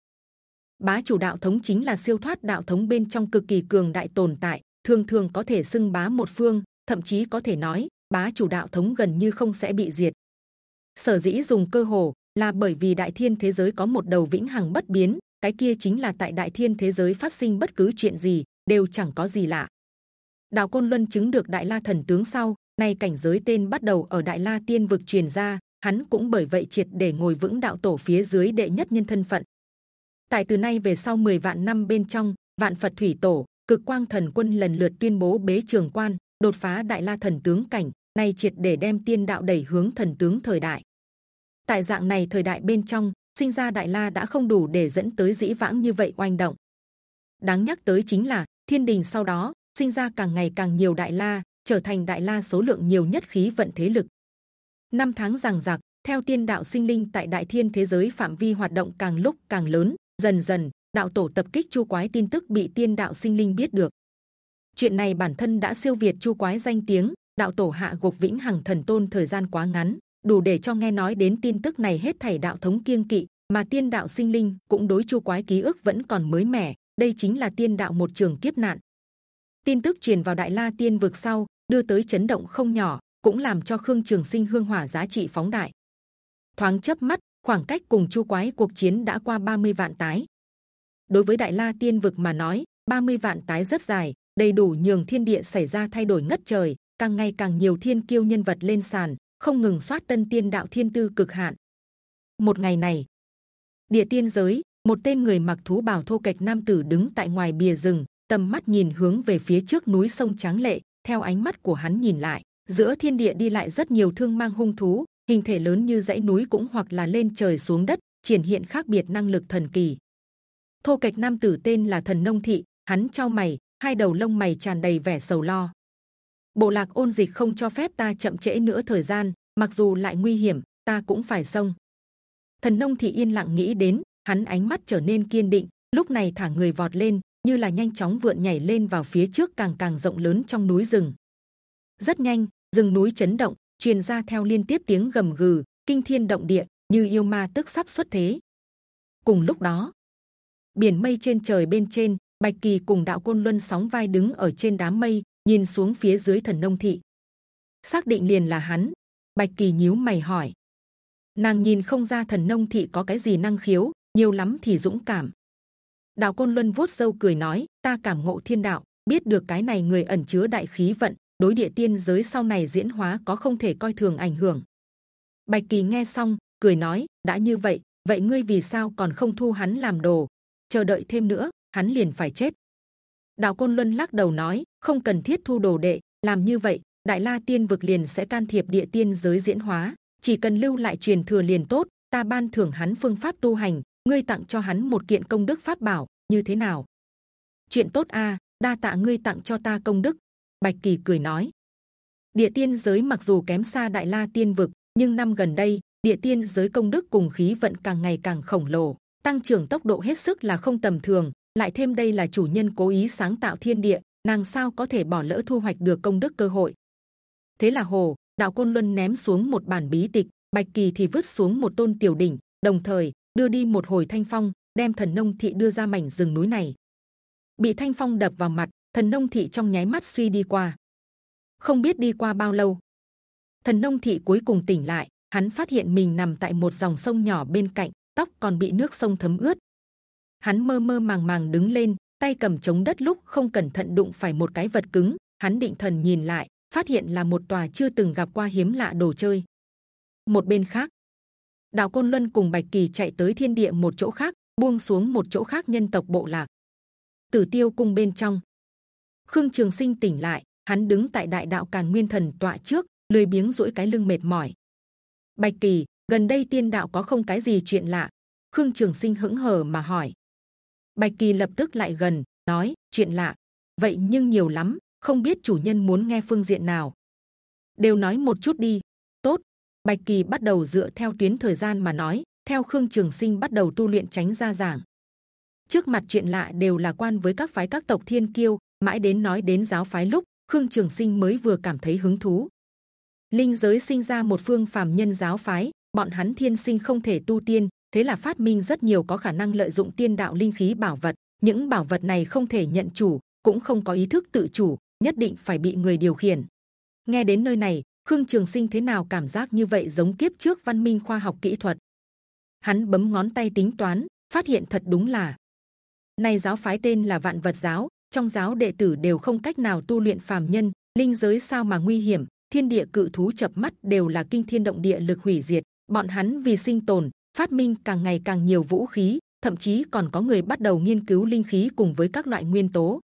Bá chủ đạo thống chính là siêu thoát đạo thống bên trong cực kỳ cường đại tồn tại, thường thường có thể xưng bá một phương, thậm chí có thể nói, bá chủ đạo thống gần như không sẽ bị diệt. Sở dĩ dùng cơ hồ là bởi vì đại thiên thế giới có một đầu vĩnh hằng bất biến, cái kia chính là tại đại thiên thế giới phát sinh bất cứ chuyện gì, đều chẳng có gì lạ đạo côn luân chứng được đại la thần tướng sau, nay cảnh giới tên bắt đầu ở đại la tiên vực truyền ra, hắn cũng bởi vậy triệt để ngồi vững đạo tổ phía dưới đệ nhất nhân thân phận. Tại từ nay về sau 10 vạn năm bên trong, vạn phật thủy tổ, cực quang thần quân lần lượt tuyên bố bế trường quan, đột phá đại la thần tướng cảnh, nay triệt để đem tiên đạo đẩy hướng thần tướng thời đại. Tại dạng này thời đại bên trong, sinh ra đại la đã không đủ để dẫn tới dĩ vãng như vậy oanh động. Đáng nhắc tới chính là thiên đình sau đó sinh ra càng ngày càng nhiều đại la, trở thành đại la số lượng nhiều nhất khí vận thế lực. Năm tháng rằng rạc theo tiên đạo sinh linh tại đại thiên thế giới phạm vi hoạt động càng lúc càng lớn, dần dần, đạo tổ tập kích chu quái tin tức bị tiên đạo sinh linh biết được. Chuyện này bản thân đã siêu việt chu quái danh tiếng, đạo tổ hạ gục vĩnh hằng thần tôn thời gian quá ngắn, đủ để cho nghe nói đến tin tức này hết thảy đạo thống kiêng kỵ, mà tiên đạo sinh linh cũng đối chu quái ký ức vẫn còn mới mẻ. Đây chính là tiên đạo một trường kiếp nạn tin tức truyền vào đại la tiên vực sau, đưa tới chấn động không nhỏ, cũng làm cho khương trường sinh hương hỏa giá trị phóng đại. Thoáng chớp mắt, khoảng cách cùng chu quái cuộc chiến đã qua 30 vạn tái. Đối với đại la tiên vực mà nói 30 vạn tái rất dài, đầy đủ nhường thiên địa xảy ra thay đổi ngất trời, càng ngày càng nhiều thiên kiêu nhân vật lên sàn, không ngừng soát tân tiên đạo thiên tư cực hạn. Một ngày này, địa tiên giới, một tên người mặc thú bào thô kệch nam tử đứng tại ngoài bìa rừng tầm mắt nhìn hướng về phía trước núi sông trắng lệ. Theo ánh mắt của hắn nhìn lại, giữa thiên địa đi lại rất nhiều thương mang hung thú, hình thể lớn như dãy núi cũng hoặc là lên trời xuống đất, triển hiện khác biệt năng lực thần kỳ. Thô kệch nam tử tên là thần nông thị, hắn trao mày, hai đầu lông mày tràn đầy vẻ sầu lo. Bộ lạc ôn dịch không cho phép ta chậm trễ nữa thời gian, mặc dù lại nguy hiểm, ta cũng phải xông thần nông thị yên lặng nghĩ đến, hắn ánh mắt trở nên kiên định, lúc này thả người vọt lên như là nhanh chóng vượn nhảy lên vào phía trước càng càng rộng lớn trong núi rừng. Rất nhanh, rừng núi chấn động, truyền ra theo liên tiếp tiếng gầm gừ, kinh thiên động địa, như yêu ma tức sắp xuất thế. Cùng lúc đó, biển mây trên trời bên trên, bạch kỳ cùng đạo côn luân sóng vai đứng ở trên đám mây, nhìn xuống phía dưới thần nông thị. Xác định liền là hắn. Bạch kỳ nhíu mày hỏi. Nàng nhìn không ra thần nông thị có cái gì năng khiếu, nhiều lắm thì dũng cảm đạo côn luân vuốt râu cười nói, ta cảm ngộ thiên đạo, biết được cái này người ẩn chứa đại khí vận, đối địa tiên giới sau này diễn hóa có không thể coi thường ảnh hưởng. Bạch kỳ nghe xong, cười nói, đã như vậy vậy ngươi vì sao còn không thu hắn làm đồ? Chờ đợi thêm nữa, hắn liền phải chết. Đạo côn luân lắc đầu nói, không cần thiết thu đồ đệ, làm như vậy, đại la tiên vực liền sẽ can thiệp địa tiên giới diễn hóa, chỉ cần lưu lại truyền thừa liền tốt, ta ban thưởng hắn phương pháp tu hành ngươi tặng cho hắn một kiện công đức pháp bảo, như thế nào? Chuyện tốt a, đa tạ ngươi tặng cho ta công đức. Bạch kỳ cười nói. Địa tiên giới mặc dù kém xa đại la tiên vực, nhưng năm gần đây, địa tiên giới công đức cùng khí vận càng ngày càng khổng lồ, tăng trưởng tốc độ hết sức là không tầm thường. Lại thêm đây là chủ nhân cố ý sáng tạo thiên địa, nàng sao có thể bỏ lỡ thu hoạch được công đức cơ hội? Thế là hồ, đạo côn luân ném xuống một bản bí tịch, bạch kỳ thì vứt xuống một tôn tiểu đỉnh, đồng thời đưa đi một hồi thanh phong, đem thần nông thị đưa ra mảnh rừng núi này. Bị thanh phong đập vào mặt, thần nông thị trong nháy mắt suy đi qua. Không biết đi qua bao lâu, thần nông thị cuối cùng tỉnh lại, hắn phát hiện mình nằm tại một dòng sông nhỏ bên cạnh, tóc còn bị nước sông thấm ướt. Hắn mơ mơ màng màng đứng lên, tay cầm chống đất lúc không cẩn thận đụng phải một cái vật cứng, hắn định thần nhìn lại, phát hiện là một tòa chưa từng gặp qua hiếm lạ đồ chơi. Một bên khác đạo côn luân cùng bạch kỳ chạy tới thiên địa một chỗ khác, buông xuống một chỗ khác nhân tộc bộ lạc. Tử tiêu cung bên trong. Khương trường sinh tỉnh lại, hắn đứng tại đại đạo càn nguyên thần tọa trước, lười biếng duỗi cái lưng mệt mỏi. Bạch kỳ, gần đây tiên đạo có không cái gì chuyện lạ? Khương trường sinh hững hờ mà hỏi. Bạch kỳ lập tức lại gần, nói, chuyện lạ. Vậy nhưng nhiều lắm, không biết chủ nhân muốn nghe phương diện nào. Đều nói một chút đi bạch kỳ bắt đầu dựa theo tuyến thời gian mà nói, theo khương trường sinh bắt đầu tu luyện tránh ra giảng. Trước mặt chuyện lạ đều là quan với các phái các tộc thiên kiêu, mãi đến nói đến giáo phái lúc, khương trường sinh mới vừa cảm thấy hứng thú. Linh giới sinh ra một phương phàm nhân giáo phái, bọn hắn thiên sinh không thể tu tiên, thế là phát minh rất nhiều có khả năng lợi dụng tiên đạo linh khí bảo vật. Những bảo vật này không thể nhận chủ, cũng không có ý thức tự chủ, nhất định phải bị người điều khiển. Nghe đến nơi này khương trường sinh thế nào cảm giác như vậy giống kiếp trước văn minh khoa học kỹ thuật? Hắn bấm ngón tay tính toán, phát hiện thật đúng là này giáo phái tên là vạn vật giáo, trong giáo đệ tử đều không cách nào tu luyện phàm nhân, linh giới sao mà nguy hiểm, thiên địa cự thú chập mắt đều là kinh thiên động địa lực hủy diệt, bọn hắn vì sinh tồn, phát minh càng ngày càng nhiều vũ khí, thậm chí còn có người bắt đầu nghiên cứu linh khí cùng với các loại nguyên tố.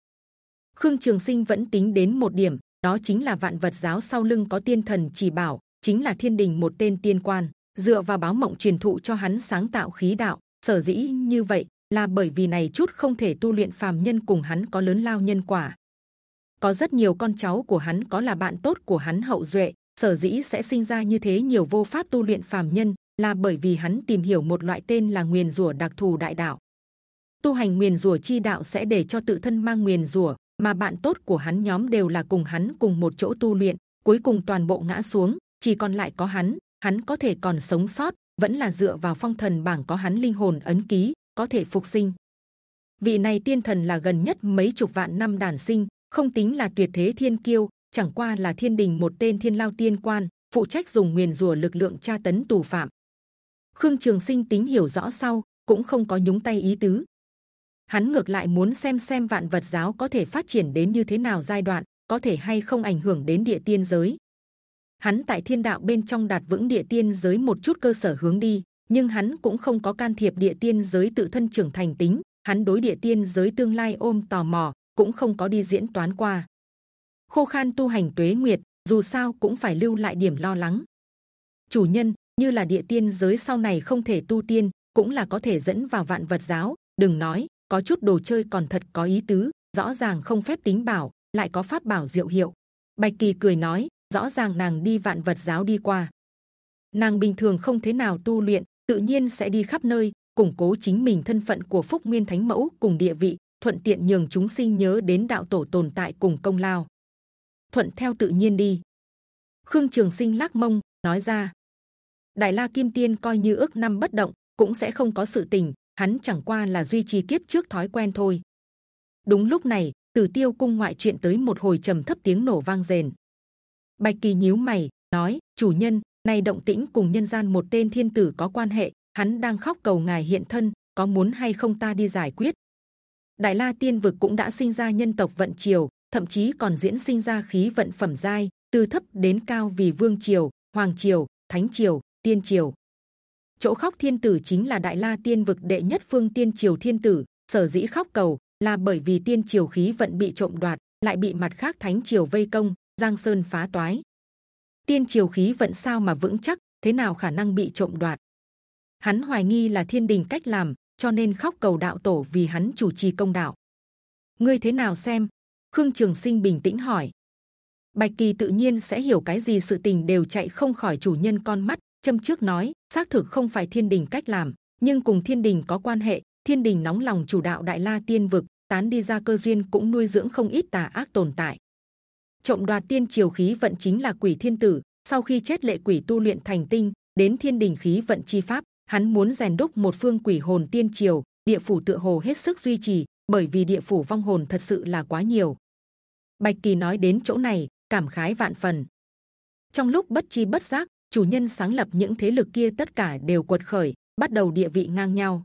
Khương trường sinh vẫn tính đến một điểm đó chính là vạn vật giáo sau lưng có tiên thần chỉ bảo, chính là thiên đình một tên tiên quan, dựa vào báo mộng truyền thụ cho hắn sáng tạo khí đạo. Sở dĩ như vậy là bởi vì này chút không thể tu luyện phàm nhân cùng hắn có lớn lao nhân quả. Có rất nhiều con cháu của hắn có là bạn tốt của hắn hậu duệ, sở dĩ sẽ sinh ra như thế nhiều vô pháp tu luyện phàm nhân là bởi vì hắn tìm hiểu một loại tên là nguyền rủa đặc thù đại đạo. Tu hành nguyền rủa chi đạo sẽ để cho tự thân mang nguyền rủa mà bạn tốt của hắn nhóm đều là cùng hắn cùng một chỗ tu luyện, cuối cùng toàn bộ ngã xuống, chỉ còn lại có hắn hắn có thể còn sống sót, vẫn là dựa vào phong thần bảng có hắn linh hồn ấn ký, có thể phục sinh. Vị này tiên thần là gần nhất mấy chục vạn năm đản sinh, không tính là tuyệt thế thiên kiêu, chẳng qua là thiên đình một tên thiên lao tiên quan, phụ trách dùng nguyền rủa lực lượng tra tấn tù phạm. Khương trường sinh tính hiểu rõ sau, cũng không có nhúng tay ý tứ hắn ngược lại muốn xem xem vạn vật giáo có thể phát triển đến như thế nào giai đoạn, có thể hay không ảnh hưởng đến địa tiên giới. Hắn tại thiên đạo bên trong đạt vững địa tiên giới một chút cơ sở hướng đi, nhưng hắn cũng không có can thiệp địa tiên giới tự thân trưởng thành tính. Hắn đối địa tiên giới tương lai ôm tò mò, cũng không có đi diễn toán qua. Khô khan tu hành tuế nguyệt, dù sao cũng phải lưu lại điểm lo lắng. Chủ nhân, như là địa tiên giới sau này không thể tu tiên, cũng là có thể dẫn vào vạn vật giáo, đừng nói có chút đồ chơi còn thật có ý tứ, rõ ràng không phép tính bảo, lại có pháp bảo diệu hiệu. Bạch kỳ cười nói, rõ ràng nàng đi vạn vật giáo đi qua. Nàng bình thường không thế nào tu luyện, tự nhiên sẽ đi khắp nơi, củng cố chính mình thân phận của phúc nguyên thánh mẫu cùng địa vị, thuận tiện nhường chúng sinh nhớ đến đạo tổ tồn tại cùng công lao. Thuận theo tự nhiên đi. Khương trường sinh lắc mông, nói ra. Đại la kim tiên coi như ước năm bất động, cũng sẽ không có sự tình hắn chẳng qua là duy trì kiếp trước thói quen thôi. Đúng lúc này từ tiêu cung ngoại chuyện tới một hồi trầm thấp tiếng nổ vang rền. Bạch kỳ nhíu mày, nói, chủ nhân, nay động tĩnh cùng nhân gian một tên thiên tử có quan hệ, hắn đang khóc cầu ngài hiện thân, có muốn hay không ta đi giải quyết? Đại la tiên vực cũng đã sinh ra nhân tộc vận triều, thậm chí còn diễn sinh ra khí vận phẩm giai, từ thấp đến cao vì vương triều, hoàng triều, thánh triều, tiên triều chỗ khóc thiên tử chính là đại la tiên vực, đệ nhất phương tiên triều thiên tử. Sở dĩ khóc cầu là bởi vì tiên triều khí vận bị trộm đoạt, lại bị mặt khác thánh triều vây công, giang sơn phá toái. Tiên triều khí vận sao mà vững chắc, thế nào khả năng bị trộm đoạt? Hắn hoài nghi là thiên đình cách làm, cho nên khóc cầu đạo tổ vì hắn chủ trì công đạo. Ngươi thế nào xem? Khương trường sinh bình tĩnh hỏi. Bạch kỳ tự nhiên sẽ hiểu cái gì sự tình đều chạy không khỏi chủ nhân con mắt châm trước nói, xác thực không phải thiên đình cách làm, nhưng cùng thiên đình có quan hệ, thiên đình nóng lòng chủ đạo đại la tiên vực, tán đi ra cơ duyên cũng nuôi dưỡng không ít tà ác tồn tại. Trộm đoạt tiên triều khí vận chính là quỷ thiên tử, sau khi chết lệ quỷ tu luyện thành tinh, đến thiên đình khí vận chi pháp, hắn muốn rèn đúc một phương quỷ hồn tiên triều, địa phủ tựa hồ hết sức duy trì, bởi vì địa phủ vong hồn thật sự là quá nhiều. Bạch kỳ nói đến chỗ này, cảm khái vạn phần. Trong lúc bất chi bất giác chủ nhân sáng lập những thế lực kia tất cả đều quật khởi, bắt đầu địa vị ngang nhau.